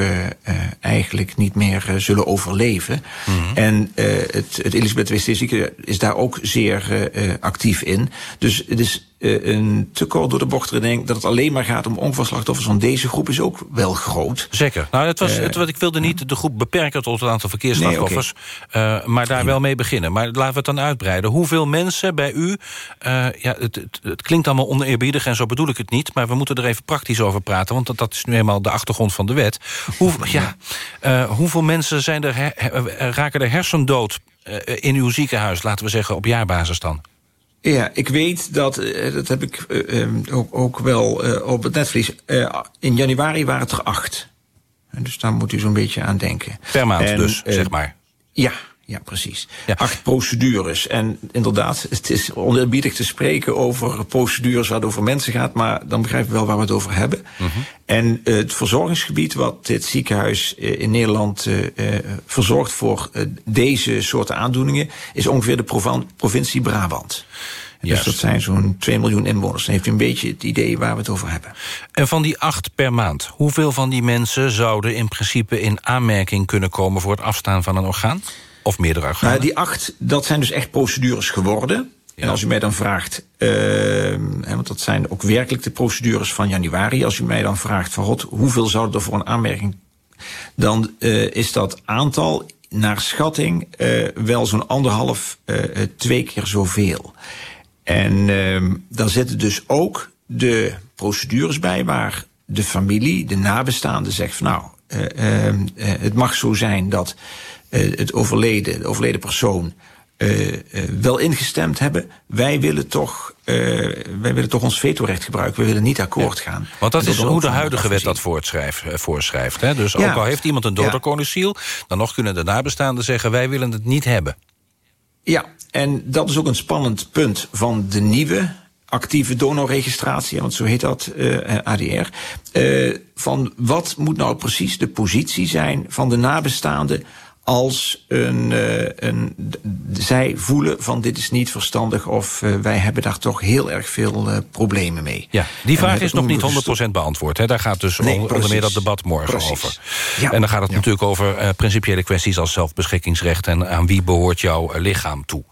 S26: eigenlijk niet meer zullen overleven. Mm -hmm. En het, het Elisabeth ziekenhuis is daar ook zeer actief in. Dus het is uh, een te kort door de bocht redenking dat het alleen maar gaat om ongevalslachtoffers. Want deze groep is ook wel groot.
S25: Zeker. Nou, het was, uh, het, wat ik wilde niet de groep beperken tot het aantal verkeersslachtoffers. Nee, okay. uh, maar daar wel mee beginnen. Maar laten we het dan uitbreiden. Hoeveel mensen bij u... ja, het, het, het, klinkt allemaal oneerbiedig en zo bedoel ik het niet. Maar we moeten er even praktisch over praten. Want dat, dat is nu eenmaal de achtergrond van de wet. Hoe, [laughs] ja, hoeveel mensen zijn er, her, raken er hersendood in uw ziekenhuis? Laten we zeggen op jaarbasis dan.
S26: Ja, ik weet dat, uh, dat heb ik uh, um, ook, ook, wel uh, op het netvlies. in januari waren het er acht. En dus daar moet u zo'n beetje aan denken.
S25: Per maand en, dus, zeg maar.
S26: Ja, ja, precies. Ja. Acht procedures. En inderdaad, het is oneerbiedig te spreken over procedures waar het over mensen gaat, maar dan begrijp je wel waar we het over hebben. Mm -hmm. En uh, het verzorgingsgebied wat dit ziekenhuis uh, in Nederland uh, verzorgt voor deze soorten aandoeningen, is ongeveer de provincie Brabant. Dus dat zijn zo'n 2 miljoen inwoners. Dan heeft u een beetje het idee waar we het over hebben.
S25: En van die acht per maand, hoeveel van die mensen zouden in principe in aanmerking kunnen komen voor het afstaan van een orgaan? Of meerdere organen?
S26: Nou, die acht, dat zijn dus echt procedures geworden. Ja. En als u mij dan vraagt, uh, want dat zijn ook werkelijk de procedures van januari. Als u mij dan vraagt van God, hoeveel zouden er voor een aanmerking... dan uh, is dat aantal naar schatting uh, wel zo'n anderhalf, uh, twee keer zoveel. En uh, daar zitten dus ook de procedures bij waar de familie, de nabestaanden zegt van nou, het mag zo zijn dat het overleden, de overleden persoon uh, uh, wel ingestemd hebben. Wij willen toch, wij willen toch ons vetorecht gebruiken. We willen niet akkoord ja. gaan.
S25: Want dat is hoe de huidige wet dat voorschrijft. voorschrijft hè? Dus ja. ook al heeft iemand een donorconiciel... dan nog kunnen de nabestaanden zeggen... wij willen het niet hebben.
S26: Ja, en dat is ook een spannend punt van de nieuwe actieve donorregistratie, want zo heet dat, uh, ADR. Uh, van wat moet nou precies de positie zijn van de nabestaanden als een, uh, een, zij voelen van dit is niet verstandig of uh, wij hebben daar toch heel erg veel uh, problemen mee.
S25: Ja, die vraag is nog niet 100% beantwoord. Hè? Daar gaat dus nee, onder meer dat debat morgen precies. over. Ja. En dan gaat het ja. natuurlijk over principiële kwesties als zelfbeschikkingsrecht en aan wie behoort jouw lichaam toe.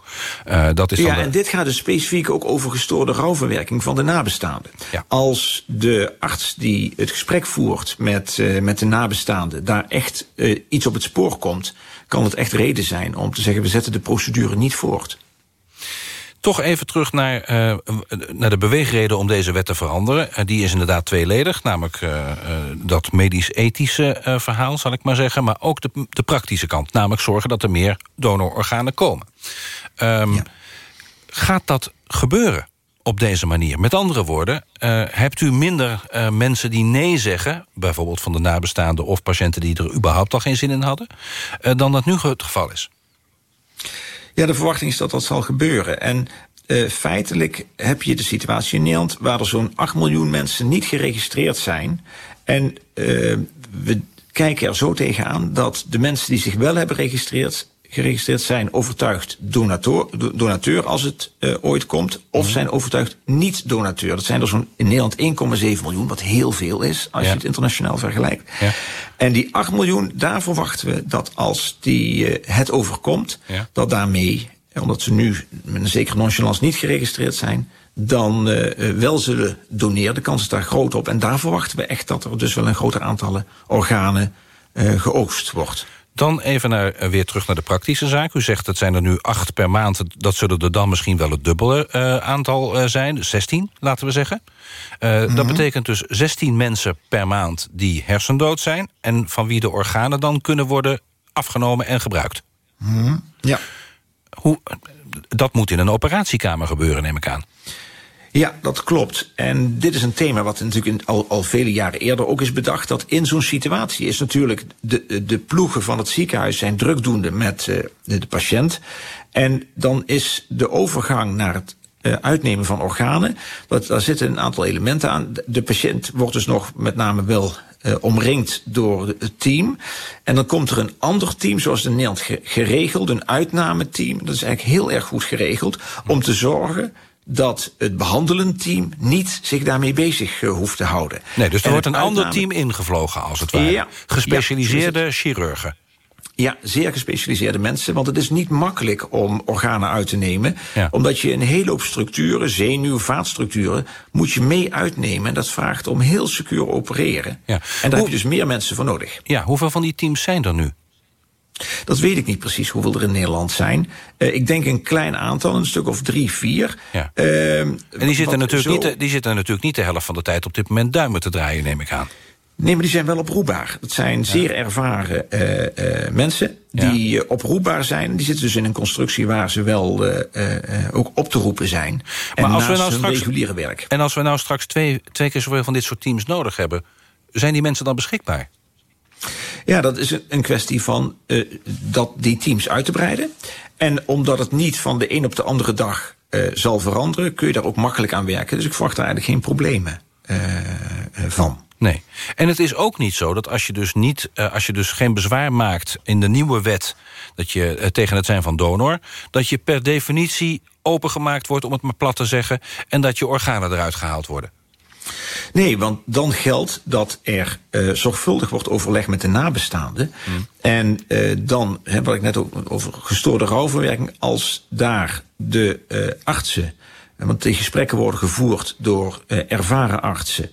S25: dat is
S26: ja,
S25: de...
S26: en dit gaat dus specifiek ook over gestoorde rouwverwerking van de nabestaanden. Ja. Als de arts die het gesprek voert met, met de nabestaanden daar echt iets op het spoor komt kan het echt reden zijn om te zeggen... we zetten de procedure niet voort.
S25: Toch even terug naar, uh, naar de beweegreden om deze wet te veranderen. Uh, die is inderdaad tweeledig, namelijk uh, dat medisch-ethische verhaal, zal ik maar zeggen... maar ook de, de, praktische kant, namelijk zorgen dat er meer donororganen komen. Um, ja. Gaat dat gebeuren? Op deze manier. Met andere woorden, uh, hebt u minder uh, mensen die nee zeggen... bijvoorbeeld van de nabestaanden of patiënten... die er überhaupt al geen zin in hadden... Uh, dan dat nu het geval is?
S26: Ja, de verwachting is dat dat zal gebeuren. En feitelijk heb je de situatie in Nederland... waar er zo'n 8 miljoen mensen niet geregistreerd zijn. En we kijken er zo tegenaan dat de mensen die zich wel hebben geregistreerd geregistreerd zijn overtuigd donator, donateur als het uh, ooit komt, of mm. zijn overtuigd niet donateur. Dat zijn er zo'n in Nederland 1,7 miljoen, wat heel veel is als ja. je het internationaal vergelijkt. Ja. En die 8 miljoen, daar verwachten we dat als die, uh, het overkomt, ja. dat daarmee, omdat ze nu met een zekere nonchalance niet geregistreerd zijn, dan uh, wel zullen doneren. De kans is daar groot op. En daar verwachten we echt dat er dus wel een groter aantal organen geoogst wordt.
S25: Dan even naar, eh, weer terug naar de praktische zaak. U zegt het zijn er nu acht per maand. Dat zullen er dan misschien wel het dubbele uh, aantal uh, zijn. 16, laten we zeggen. Uh, mm -hmm. Dat betekent dus 16 mensen per maand die hersendood zijn... en van wie de organen dan kunnen worden afgenomen en gebruikt.
S26: Mm -hmm. Ja.
S25: Hoe, dat moet in een operatiekamer gebeuren, neem ik aan.
S26: Ja, dat klopt. En dit is een thema wat natuurlijk al, al vele jaren eerder ook is bedacht. Dat in zo'n situatie is natuurlijk de, de ploegen van het ziekenhuis zijn drukdoende met uh, de, patiënt. En dan is de overgang naar het uh, uitnemen van organen. Dat, daar zitten een aantal elementen aan. De patiënt wordt dus nog met name wel uh, omringd door het team. En dan komt er een ander team, zoals in Nederland geregeld, een uitnameteam. Dat is eigenlijk heel erg goed geregeld. Om te zorgen dat het behandelend team niet zich daarmee bezig uh, hoeft te houden.
S25: Nee, dus er en wordt een uitname... ander team ingevlogen, als het ware. Ja, Gespecialiseerde ja, chirurgen.
S26: Ja, zeer gespecialiseerde mensen. Want het is niet makkelijk om organen uit te nemen. Ja. Omdat je een hele hoop structuren, zenuw, vaatstructuren... moet je mee uitnemen. En dat vraagt om heel secuur opereren. Ja. En daar Hoe... heb je dus meer mensen voor nodig.
S25: Ja, hoeveel van die teams zijn er nu?
S26: Dat weet ik niet precies hoeveel er in Nederland zijn. Uh, ik denk een klein aantal, een stuk of drie, vier.
S25: Ja. Uh, en die zitten, natuurlijk zo... niet, die zitten natuurlijk niet de helft van de tijd op dit moment duimen te draaien, neem ik aan.
S26: Nee, maar die zijn wel oproepbaar. Dat zijn ja. zeer ervaren uh, mensen die ja. oproepbaar zijn. Die zitten dus in een constructie waar ze wel ook op te roepen zijn. Maar en als we nou straks, reguliere werk.
S25: En als we nou straks twee, twee keer zoveel van dit soort teams nodig hebben... zijn die mensen dan beschikbaar?
S26: Ja, dat is een kwestie van uh, dat die teams uit te breiden. En omdat het niet van de een op de andere dag uh, zal veranderen... kun je daar ook makkelijk aan werken. Dus ik verwacht daar eigenlijk geen problemen uh, van.
S25: Nee. En het is ook niet zo dat als je dus, niet, als je dus geen bezwaar maakt in de nieuwe wet... Dat je, tegen het zijn van donor... dat je per definitie opengemaakt wordt, om het maar plat te zeggen... en dat je organen eruit gehaald worden.
S26: Nee, want dan geldt dat er uh, zorgvuldig wordt overlegd met de nabestaanden. Mm. En uh, dan, hè, wat ik net ook over gestoorde rouwverwerking... als daar de uh, artsen... want die gesprekken worden gevoerd door ervaren artsen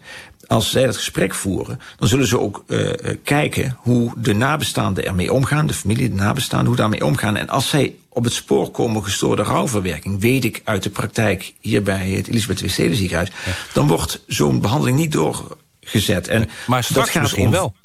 S26: als zij dat gesprek voeren, dan zullen ze ook uh, kijken hoe de nabestaanden ermee omgaan, de familie, de nabestaanden, hoe daarmee omgaan. En als zij op het spoor komen gestoorde rouwverwerking, weet ik uit de praktijk hier bij het Elisabeth Westede ziekenhuis, ja. dan wordt zo'n behandeling niet doorgezet. En
S25: maar straks dat gaat misschien om... wel.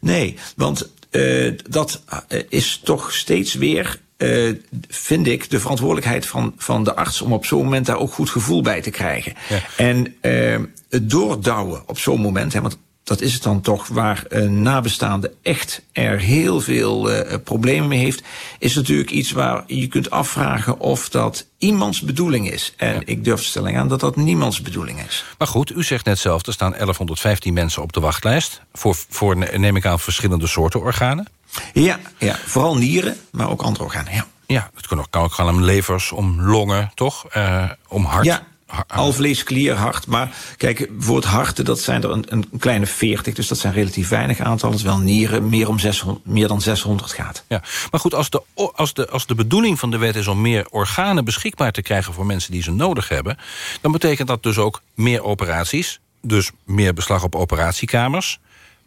S26: Nee, want uh, dat is toch steeds weer uh, vind ik de verantwoordelijkheid van, van de arts om op zo'n moment daar ook goed gevoel bij te krijgen. Ja. En uh, het doordouwen op zo'n moment, hè, want dat is het dan toch waar een nabestaande echt er heel veel uh, problemen mee heeft, is natuurlijk iets waar je kunt afvragen of dat iemands bedoeling is. En ja. ik durf de stelling aan dat dat niemands bedoeling is.
S25: Maar goed, u zegt net zelf, er staan 1115 mensen op de wachtlijst. Voor, voor neem ik aan, verschillende soorten organen.
S26: Ja, ja, vooral nieren, maar ook andere organen, ja.
S25: Ja, het kan ook, kan ook gaan om levers, om longen, toch? Uh, om hart.
S26: Ja, alvlees, klier, hart. Maar kijk, voor het hart, dat zijn er een, een kleine 40, dus dat zijn relatief weinig aantallen. Terwijl nieren meer, om 600, meer dan 600 gaat.
S25: Ja, maar goed, als de, als, de, als de bedoeling van de wet is om meer organen beschikbaar te krijgen voor mensen die ze nodig hebben, dan betekent dat dus ook meer operaties, dus meer beslag op operatiekamers.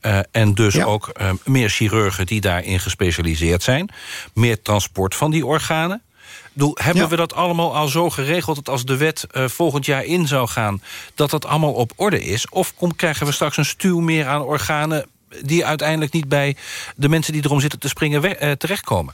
S25: Uh, en dus ja. ook uh, meer chirurgen die daarin gespecialiseerd zijn. Meer transport van die organen. Doel, hebben ja. we dat allemaal al zo geregeld... dat als de wet uh, volgend jaar in zou gaan... dat dat allemaal op orde is? Of kom, krijgen we straks een stuw meer aan organen... die uiteindelijk niet bij de mensen die erom zitten te springen terechtkomen?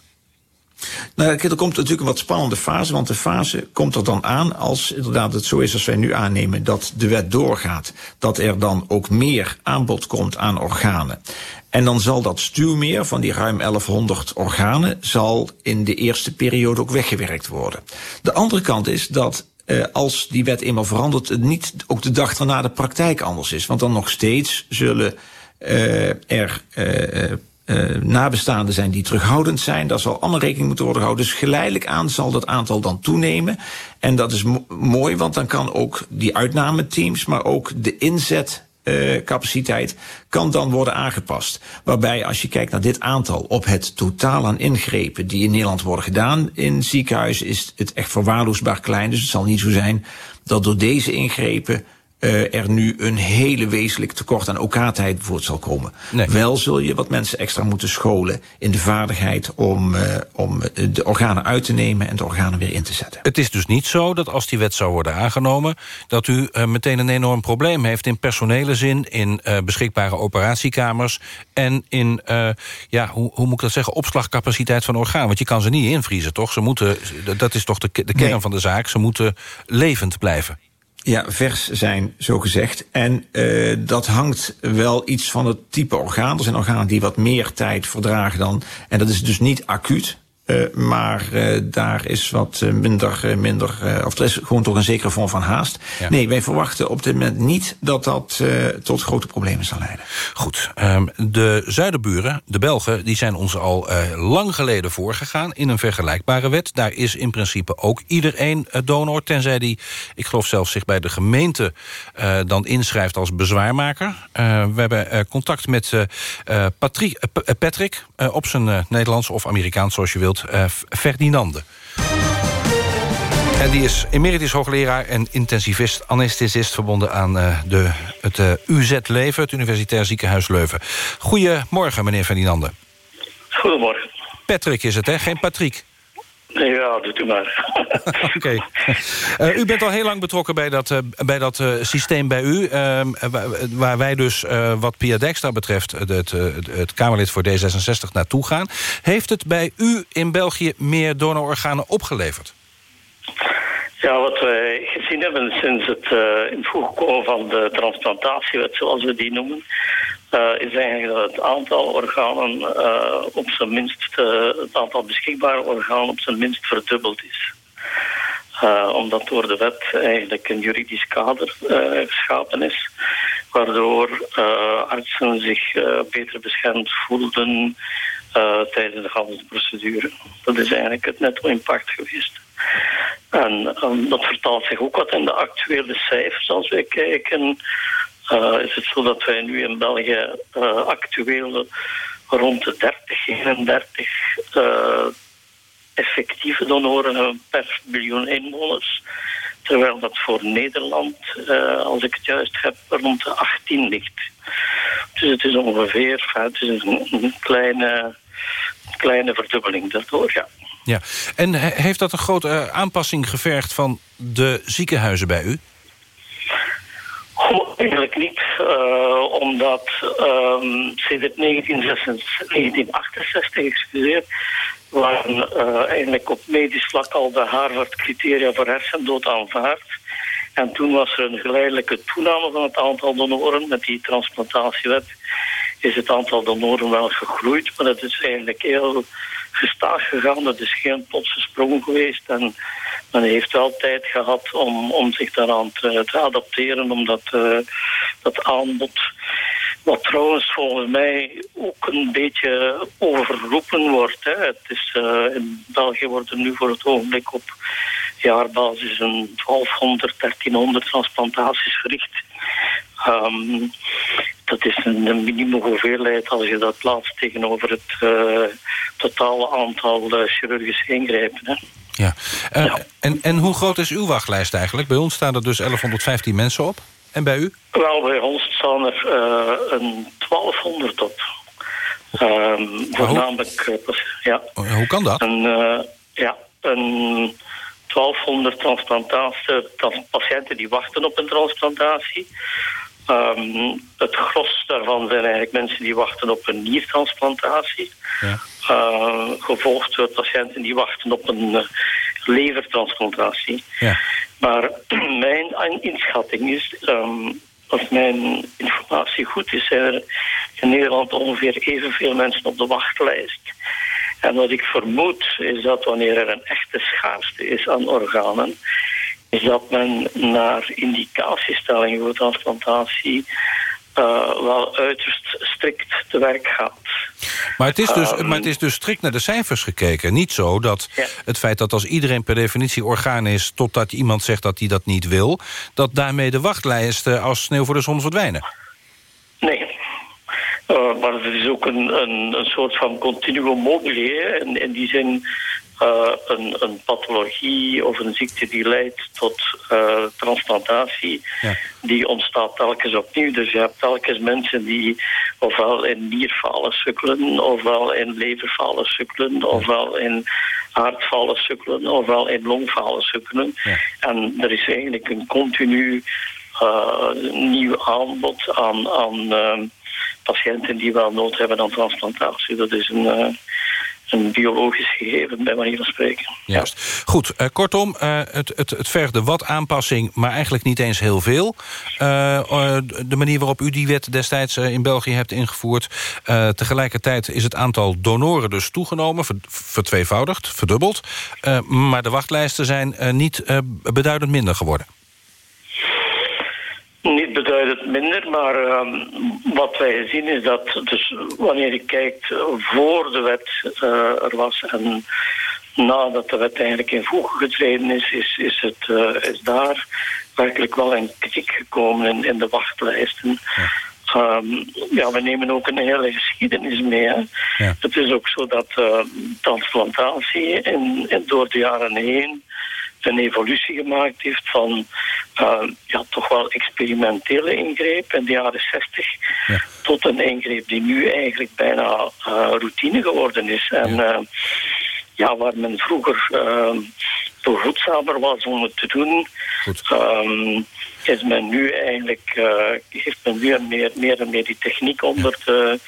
S26: Nou, er komt natuurlijk een wat spannende fase. Want de fase komt er dan aan als inderdaad het zo is als wij nu aannemen dat de wet doorgaat. Dat er dan ook meer aanbod komt aan organen. En dan zal dat stuurmeer van die ruim 1100 organen zal in de eerste periode ook weggewerkt worden. De andere kant is dat uh, als die wet eenmaal verandert, het niet ook de dag daarna de praktijk anders is. Want dan nog steeds zullen uh, er uh, uh, nabestaanden zijn die terughoudend zijn. Daar zal allemaal rekening moeten worden gehouden. Dus geleidelijk aan zal dat aantal dan toenemen. En dat is mo mooi, want dan kan ook die uitnameteams, maar ook de inzet uh, capaciteit kan dan worden aangepast. Waarbij als je kijkt naar dit aantal op het totaal aan ingrepen die in Nederland worden gedaan in ziekenhuizen is het echt verwaarloosbaar klein. Dus het zal niet zo zijn dat door deze ingrepen uh, er nu een hele wezenlijk tekort aan OK-tijd bijvoorbeeld zal komen. Nee. Wel zul je wat mensen extra moeten scholen in de vaardigheid om, uh, om de organen uit te nemen en de organen weer in te zetten.
S25: Het is dus niet zo dat als die wet zou worden aangenomen, dat u uh, meteen een enorm probleem heeft in personele zin, in beschikbare operatiekamers en in, ja, hoe, hoe moet ik dat zeggen, opslagcapaciteit van organen. Want je kan ze niet invriezen, toch? Ze moeten, dat is toch de, de kern nee. van de zaak, ze moeten levend blijven.
S26: Ja, vers zijn, zo gezegd. En uh, dat hangt wel iets van het type orgaan. Er zijn organen die wat meer tijd verdragen dan. En dat is dus niet acuut. Uh, maar uh, daar is wat uh, minder, minder of er is gewoon toch een zekere vorm van haast. Ja. Nee, wij verwachten op dit moment niet dat dat tot grote problemen zal leiden.
S25: Goed, um, de zuiderburen, de Belgen, die zijn ons al lang geleden voorgegaan in een vergelijkbare wet. Daar is in principe ook iedereen donor, tenzij die, ik geloof zelfs zich bij de gemeente dan inschrijft als bezwaarmaker. we hebben contact met Patrick, Patrick op zijn Nederlands of Amerikaans, zoals je wilt uh, Ferdinande. En die is emeritus hoogleraar en intensivist, anesthesist... verbonden aan uh, de, het uh, UZ Leuven, het Universitair Ziekenhuis Leuven. Goedemorgen, meneer Ferdinande.
S27: Goedemorgen.
S25: Patrick is het, hè? Geen Patrick?
S27: Ja, doet u maar. [laughs]
S25: Oké. Okay. Uh, u bent al heel lang betrokken bij dat, uh, bij dat uh, systeem bij u. waar wij dus, wat Pia Dijkstra betreft... Het, het, het, Kamerlid voor D66 naartoe gaan. Heeft het bij u in België meer donororganen opgeleverd?
S27: Ja, wat wij gezien hebben sinds het in komen van de transplantatiewet, zoals we die noemen... Uh, is eigenlijk dat het aantal organen uh, op zijn minst, uh, het aantal beschikbare organen op zijn minst verdubbeld is. omdat door de wet eigenlijk een juridisch kader geschapen is, waardoor artsen zich beter beschermd voelden tijdens de procedure. Dat is eigenlijk het netto-impact geweest. En dat vertaalt zich ook wat in de actuele cijfers als wij kijken. Uh, is het zo dat wij nu in België uh, actueel rond de 30, 31 uh, effectieve donoren hebben per miljoen inwoners. Terwijl dat voor Nederland, als ik het juist heb, rond de 18 ligt. Dus het is ongeveer het is een, een kleine, kleine verdubbeling daardoor, ja.
S25: Ja, en heeft dat een grote aanpassing gevergd van de ziekenhuizen bij u?
S27: Eigenlijk niet, uh, omdat um, sinds 1968, excuseer, waren uh, eigenlijk op medisch vlak al de Harvard-criteria voor hersendood aanvaard. En toen was er een geleidelijke toename van het aantal donoren met die transplantatiewet. Is het aantal donoren wel gegroeid, maar het is eigenlijk heel gestaag gegaan. Dat is geen plotse sprong geweest. En men heeft wel tijd gehad om, om zich daaraan te, te adapteren, omdat uh, dat aanbod, wat trouwens volgens mij ook een beetje overroepen wordt. Hè. Het is, uh, in België worden nu voor het ogenblik op jaarbasis een 1200, 1300 transplantaties verricht. Um, dat is een, een minimum hoeveelheid als je dat plaatst tegenover het uh, totale aantal uh, chirurgische ingrepen. Hè.
S25: Ja. Uh, ja. En, en hoe groot is uw wachtlijst eigenlijk? Bij ons staan er dus 1115 mensen op. En bij u?
S27: Wel, bij ons staan er een 1200 op. Um, voornamelijk, hoe? ja.
S25: Hoe kan dat?
S27: Een, ja, een 1200 transplantaties, patiënten die wachten op een transplantatie. Ehm, het gros daarvan zijn eigenlijk mensen die wachten op een niertransplantatie.
S25: Ja.
S27: Uh, gevolgd door patiënten die wachten op een uh, levertransplantatie.
S25: Ja.
S27: Maar [clears throat] mijn inschatting is, um, als mijn informatie goed is, zijn er in Nederland ongeveer evenveel mensen op de wachtlijst. En wat ik vermoed is dat wanneer er een echte schaarste is aan organen, is dat men naar indicatiestelling voor transplantatie uh, wel uiterst strikt te werk gaat.
S25: Maar het, is dus,
S27: Um,
S25: maar het is dus strikt naar de cijfers gekeken. Niet zo dat
S27: Ja.
S25: het feit dat als iedereen per definitie orgaan is... totdat iemand zegt dat hij dat niet wil... dat daarmee de wachtlijsten als sneeuw voor de zon verdwijnen.
S27: Nee. Uh, maar het is ook een, een, een soort van continuum mobile. hè. In, die zin uh, een, een pathologie of een ziekte die leidt tot uh, transplantatie,
S25: Ja.
S27: die ontstaat telkens opnieuw. Dus je hebt telkens mensen die ofwel in nierfalen sukkelen, ofwel in leverfalen sukkelen, ofwel in aardfalen sukkelen, ofwel in longfalen sukkelen. En er is eigenlijk een continu uh, nieuw aanbod aan, aan patiënten die wel nood hebben aan transplantatie. Dat is een, uh, een biologisch gegeven, bij manier van spreken.
S25: Juist. Goed, uh, kortom, uh, het, het, het vergde wat aanpassing... maar eigenlijk niet eens heel veel. Uh, de manier waarop u die wet destijds in België hebt ingevoerd... tegelijkertijd is het aantal donoren dus toegenomen... Ver, vertweevoudigd, verdubbeld. maar de wachtlijsten zijn niet beduidend minder geworden.
S27: Niet beduidend minder, maar uh, wat wij zien is dat dus wanneer je kijkt voor de wet uh, er was en nadat de wet eigenlijk in voege getreden is, is, is, het, uh, is daar werkelijk wel een kritiek gekomen in, in de wachtlijsten. Ja. Um, ja, we nemen ook een hele geschiedenis mee. Hè.
S25: Ja.
S27: Het is ook zo dat transplantatie in, in, door de jaren heen een evolutie gemaakt heeft van uh, ja, toch wel experimentele ingreep in de jaren 60
S25: ja.
S27: tot een ingreep die nu eigenlijk bijna uh, routine geworden is. En ja. Uh, ja, waar men vroeger behoedzamer was om het te doen, um, is men nu eigenlijk, heeft men nu meer, meer en meer die techniek onder de,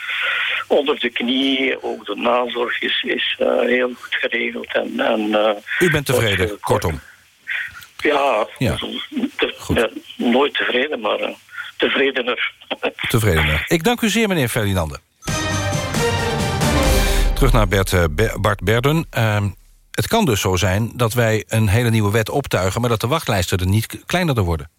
S27: onder de knie. Ook de nazorg is, is heel goed geregeld. En, en,
S25: U bent tevreden, kortom.
S27: Ja,
S25: ja.
S27: Te, ja, nooit tevreden, maar tevredener. [laughs]
S25: tevredener. Ik dank u zeer, meneer Ferdinande. Terug naar Bert, Bart Berden. Uh, het kan dus zo zijn dat wij een hele nieuwe wet optuigen... maar dat de wachtlijsten er niet kleiner worden.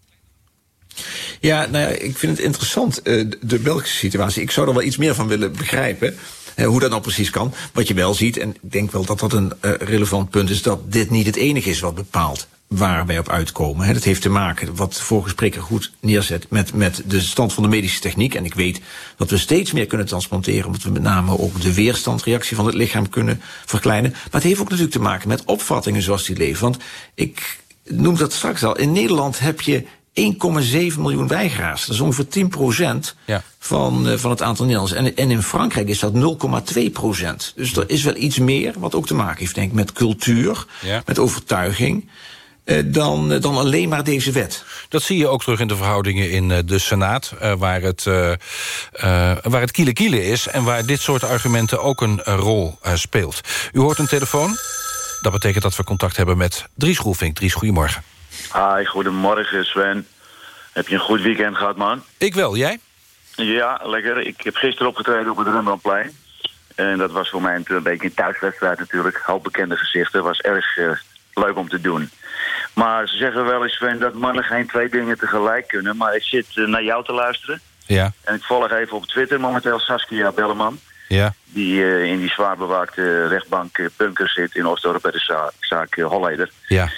S26: Ja, nou ja, ik vind het interessant, uh, de Belgische situatie. Ik zou er wel iets meer van willen begrijpen... Hoe dat nou precies kan. Wat je wel ziet, en ik denk wel dat dat een uh, relevant punt is... dat dit niet het enige is wat bepaalt waar wij op uitkomen. Dat heeft te maken, wat de vorige spreker goed neerzet... Met, met de stand van de medische techniek. En ik weet dat we steeds meer kunnen transplanteren... omdat we met name ook de weerstandreactie van het lichaam kunnen verkleinen. Maar het heeft ook natuurlijk te maken met opvattingen zoals die leven. Want ik noem dat straks al. In Nederland heb je 1,7 miljoen weigeraars. Dat is ongeveer 10 procent
S25: ja.
S26: van, uh, van het aantal Nederlanders. En, en in Frankrijk is dat 0,2 procent. Dus er is wel iets meer wat ook te maken heeft, denk ik, met cultuur,
S25: ja.
S26: met overtuiging. Uh, dan, uh, dan alleen maar deze wet.
S25: Dat zie je ook terug in de verhoudingen in de Senaat... waar het, waar het kiele kiele is... en waar dit soort argumenten ook een rol speelt. U hoort een telefoon. Dat betekent dat we contact hebben met Dries Groelvink. Dries, goedemorgen.
S28: Hi, goedemorgen Sven. Heb je een goed weekend gehad, man?
S25: Ik wel, jij?
S28: Ja, lekker. Ik heb gisteren opgetreden op het Rembrandtplein. En dat was voor mij een beetje een thuiswedstrijd natuurlijk. Hoop bekende gezichten. was erg uh, leuk om te doen. Maar ze zeggen wel eens, Sven, dat mannen geen twee dingen tegelijk kunnen. Maar ik zit uh, naar jou te luisteren.
S25: Ja.
S28: En ik volg even op Twitter momenteel Saskia Belleman.
S25: Ja.
S28: Die uh, in die zwaar bewaakte rechtbank bunker zit in Oostdorp bij de za zaak Holleder.
S25: Ja.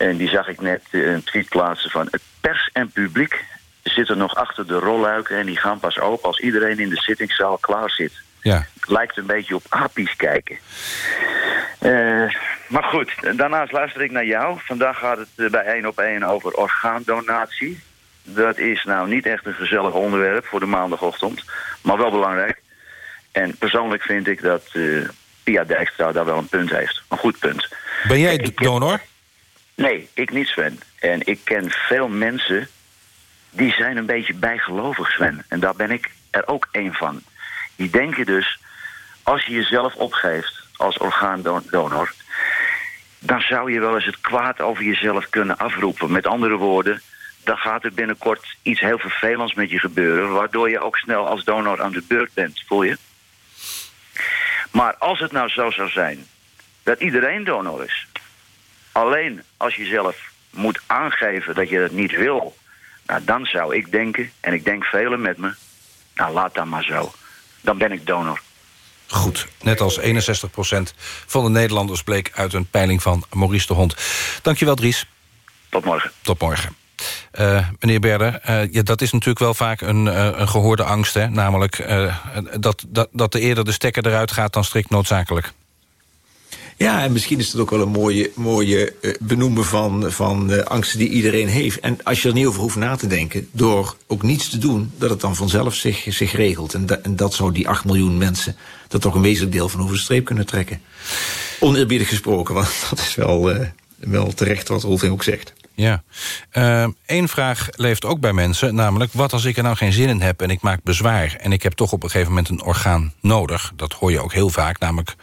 S28: En die zag ik net een tweet plaatsen van... het pers en publiek zitten nog achter de rolluiken... en die gaan pas open als iedereen in de zittingszaal klaar zit.
S25: Ja.
S28: Het lijkt een beetje op apies kijken. Uh, maar goed, daarnaast luister ik naar jou. Vandaag gaat het bij 1 op 1 over orgaandonatie. Dat is nou niet echt een gezellig onderwerp voor de maandagochtend. Maar wel belangrijk. En persoonlijk vind ik dat uh, Pia Dijkstra daar wel een punt heeft. Een goed punt.
S25: Ben jij donor?
S28: Nee, ik niet, Sven. En ik ken veel mensen die zijn een beetje bijgelovig, Sven. En daar ben ik er ook één van. Die denken dus, als je jezelf opgeeft als orgaandonor... dan zou je wel eens het kwaad over jezelf kunnen afroepen. Met andere woorden, dan gaat er binnenkort iets heel vervelends met je gebeuren... waardoor je ook snel als donor aan de beurt bent, voel je? Maar als het nou zo zou zijn dat iedereen donor is... alleen als je zelf moet aangeven dat je het niet wil... Nou, dan zou ik denken, en ik denk velen met me... nou, laat dan maar zo. Dan ben ik donor.
S25: Goed, net als 61% van de Nederlanders bleek uit een peiling van Maurice de Hond. Dankjewel, Dries.
S28: Tot morgen.
S25: Tot morgen. Uh, meneer Berder, uh, ja, dat is natuurlijk wel vaak een, uh, een gehoorde angst. Hè? Namelijk dat, dat, dat de eerder de stekker eruit gaat dan strikt noodzakelijk.
S26: Ja, en misschien is het ook wel een mooie, mooie uh, benoemen van, van angsten die iedereen heeft. En als je er niet over hoeft na te denken, door ook niets te doen, dat het dan vanzelf zich, zich regelt. En, en dat zou die 8 miljoen mensen dat toch een wezenlijk deel van over de streep kunnen trekken. Oneerbiedig gesproken, want [laughs] dat is wel, uh, wel terecht wat Rolfing ook zegt.
S25: Ja. Eén uh, vraag leeft ook bij mensen, namelijk... wat als ik er nou geen zin in heb en ik maak bezwaar... en ik heb toch op een gegeven moment een orgaan nodig? Dat hoor je ook heel vaak, namelijk...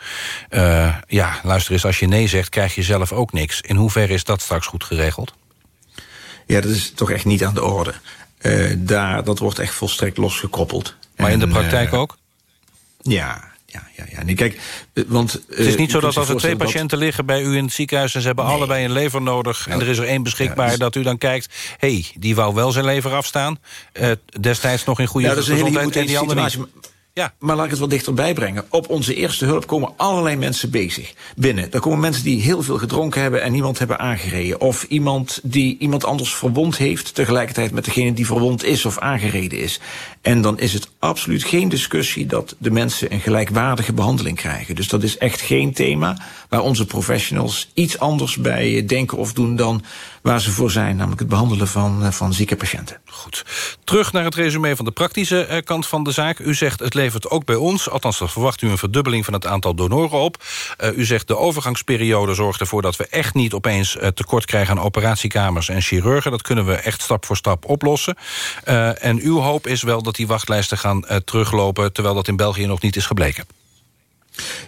S25: Uh, ja, luister eens, als je nee zegt, krijg je zelf ook niks. In hoeverre is dat straks goed geregeld?
S26: Ja, dat is toch echt niet aan de orde. Uh, daar, dat wordt echt volstrekt losgekoppeld.
S25: Maar in de praktijk ook?
S26: Ja, ja, ja, ja. Nee, kijk, want,
S25: het is niet zo dat als er twee patiënten liggen bij u in het ziekenhuis... en ze hebben nee. allebei een lever nodig... en er is er één beschikbaar, ja, dus... dat u dan kijkt... hé, hey, die wou wel zijn lever afstaan. Uh, destijds nog in goede
S26: ja, dat is een
S25: gezondheid
S26: hele
S25: en die andere
S26: niet. Ja. Maar laat ik het wat dichterbij brengen. Op onze eerste hulp komen allerlei mensen bezig. Binnen. Er komen mensen die heel veel gedronken hebben en niemand hebben aangereden. Of iemand die iemand anders verwond heeft... tegelijkertijd met degene die verwond is of aangereden is. En dan is het absoluut geen discussie... dat de mensen een gelijkwaardige behandeling krijgen. Dus dat is echt geen thema waar onze professionals iets anders bij denken of doen... dan waar ze voor zijn, namelijk het behandelen van, van zieke patiënten.
S25: Goed. Terug naar het resume van de praktische uh, kant van de zaak. U zegt het levert ook bij ons, althans dan verwacht u een verdubbeling van het aantal donoren op. Uh, u zegt de overgangsperiode zorgt ervoor dat we echt niet opeens tekort krijgen aan operatiekamers en chirurgen. Dat kunnen we echt stap voor stap oplossen. en uw hoop is wel dat die wachtlijsten gaan teruglopen, terwijl dat in België nog niet is gebleken.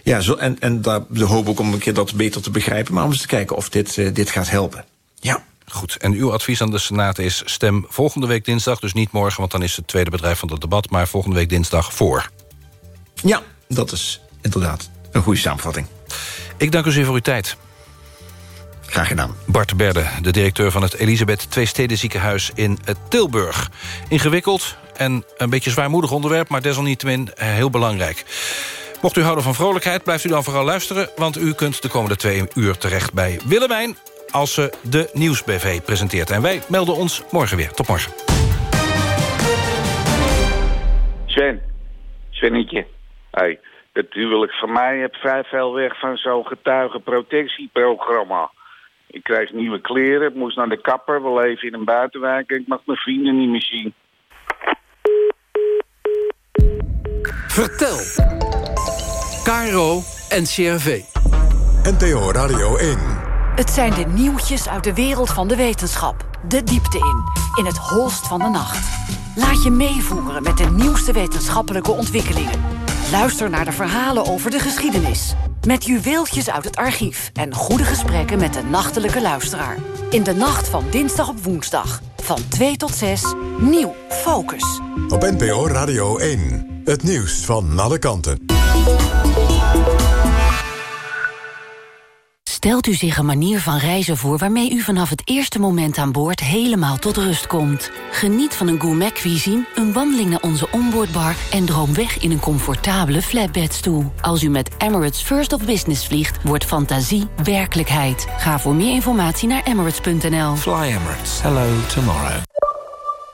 S26: Ja, zo, en, en daar de hoop ook om een keer dat beter te begrijpen... maar om eens te kijken of dit, dit gaat helpen. Ja.
S25: Goed, en uw advies aan de Senaat is stem volgende week dinsdag... dus niet morgen, want dan is het tweede bedrijf van het debat... maar volgende week dinsdag voor.
S26: Ja, dat is inderdaad een goede samenvatting.
S25: Ik dank u zeer voor uw tijd.
S26: Graag gedaan.
S25: Bart Berde, de directeur van het Elisabeth Tweesteden ziekenhuis in Tilburg. Ingewikkeld en een beetje zwaarmoedig onderwerp... maar desalniettemin heel belangrijk. Mocht u houden van vrolijkheid, blijft u dan vooral luisteren... want u kunt de komende twee uur terecht bij Willemijn als ze de Nieuwsbv presenteert. En wij melden ons morgen weer. Tot morgen.
S29: Sven, Svennetje. Hey, het huwelijk van mij heb vrij veel weg van zo'n getuigenprotectieprogramma. Ik krijg nieuwe kleren, ik moest naar de kapper, we leven in een buitenwijk... en ik mag mijn vrienden niet meer zien.
S24: Vertel. Caro en CRV.
S1: NTO Radio 1.
S13: Het zijn de nieuwtjes uit de wereld van de wetenschap. De diepte in, in het holst van de nacht. Laat je meevoeren met de nieuwste wetenschappelijke ontwikkelingen. Luister naar de verhalen over de geschiedenis. Met juweeltjes uit het archief en goede gesprekken met de nachtelijke luisteraar. In de nacht van dinsdag op woensdag. Van 2 tot 6. Nieuw Focus.
S1: Op NPO Radio 1. Het nieuws van alle kanten.
S13: Stelt u zich een manier van reizen voor waarmee u vanaf het eerste moment aan boord helemaal tot rust komt. Geniet van een gourmet cuisine, een wandeling naar onze onboardbar en droom weg in een comfortabele flatbedstoel. Als u met Emirates First of Business vliegt, wordt fantasie werkelijkheid. Ga voor meer informatie naar emirates.nl.
S30: Fly Emirates. Hello tomorrow.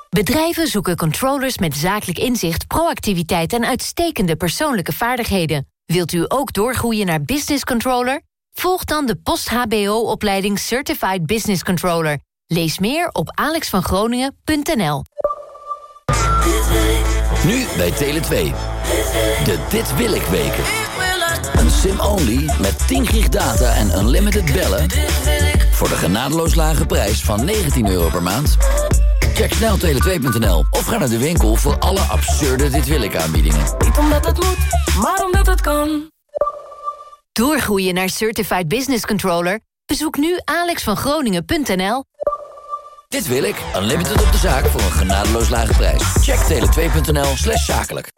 S31: Bedrijven zoeken controllers met zakelijk inzicht, proactiviteit en uitstekende persoonlijke vaardigheden. Wilt u ook doorgroeien naar business controller? Volg dan de post-HBO-opleiding Certified Business Controller. Lees meer op alexvangroningen.nl.
S32: Nu bij Tele2. De Dit Wil Ik weken. Een sim-only met 10 gig data en unlimited bellen... voor de genadeloos lage prijs van 19 euro per maand. Check snel tele2.nl of ga naar de winkel voor alle absurde Dit Wil Ik aanbiedingen.
S33: Niet omdat het moet, maar omdat het kan.
S31: Doorgroeien naar Certified Business Controller? Bezoek nu alexvangroningen.nl.
S32: Dit wil ik. Unlimited op de zaak voor een genadeloos lage prijs. Check tele2.nl slash zakelijk.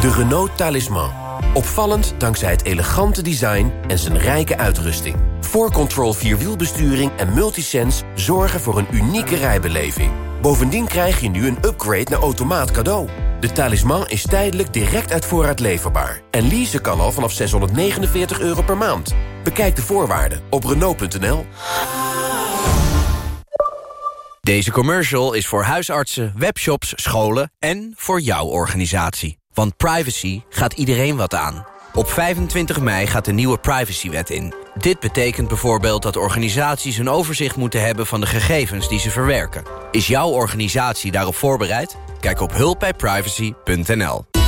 S34: De Renault Talisman. Opvallend dankzij het elegante design en zijn rijke uitrusting. 4Control Vierwielbesturing en Multisense zorgen voor een unieke rijbeleving. Bovendien krijg je nu een upgrade naar automaat cadeau. De Talisman is tijdelijk direct uit voorraad leverbaar. En leasen kan al vanaf 649 euro per maand. Bekijk de voorwaarden op Renault.nl.
S35: Deze commercial is voor huisartsen, webshops, scholen en voor jouw organisatie. Want privacy gaat iedereen wat aan. Op 25 mei gaat de nieuwe privacywet in. Dit betekent bijvoorbeeld dat organisaties een overzicht moeten hebben... van de gegevens die ze verwerken. Is jouw organisatie daarop voorbereid? Kijk op hulpbijprivacy.nl.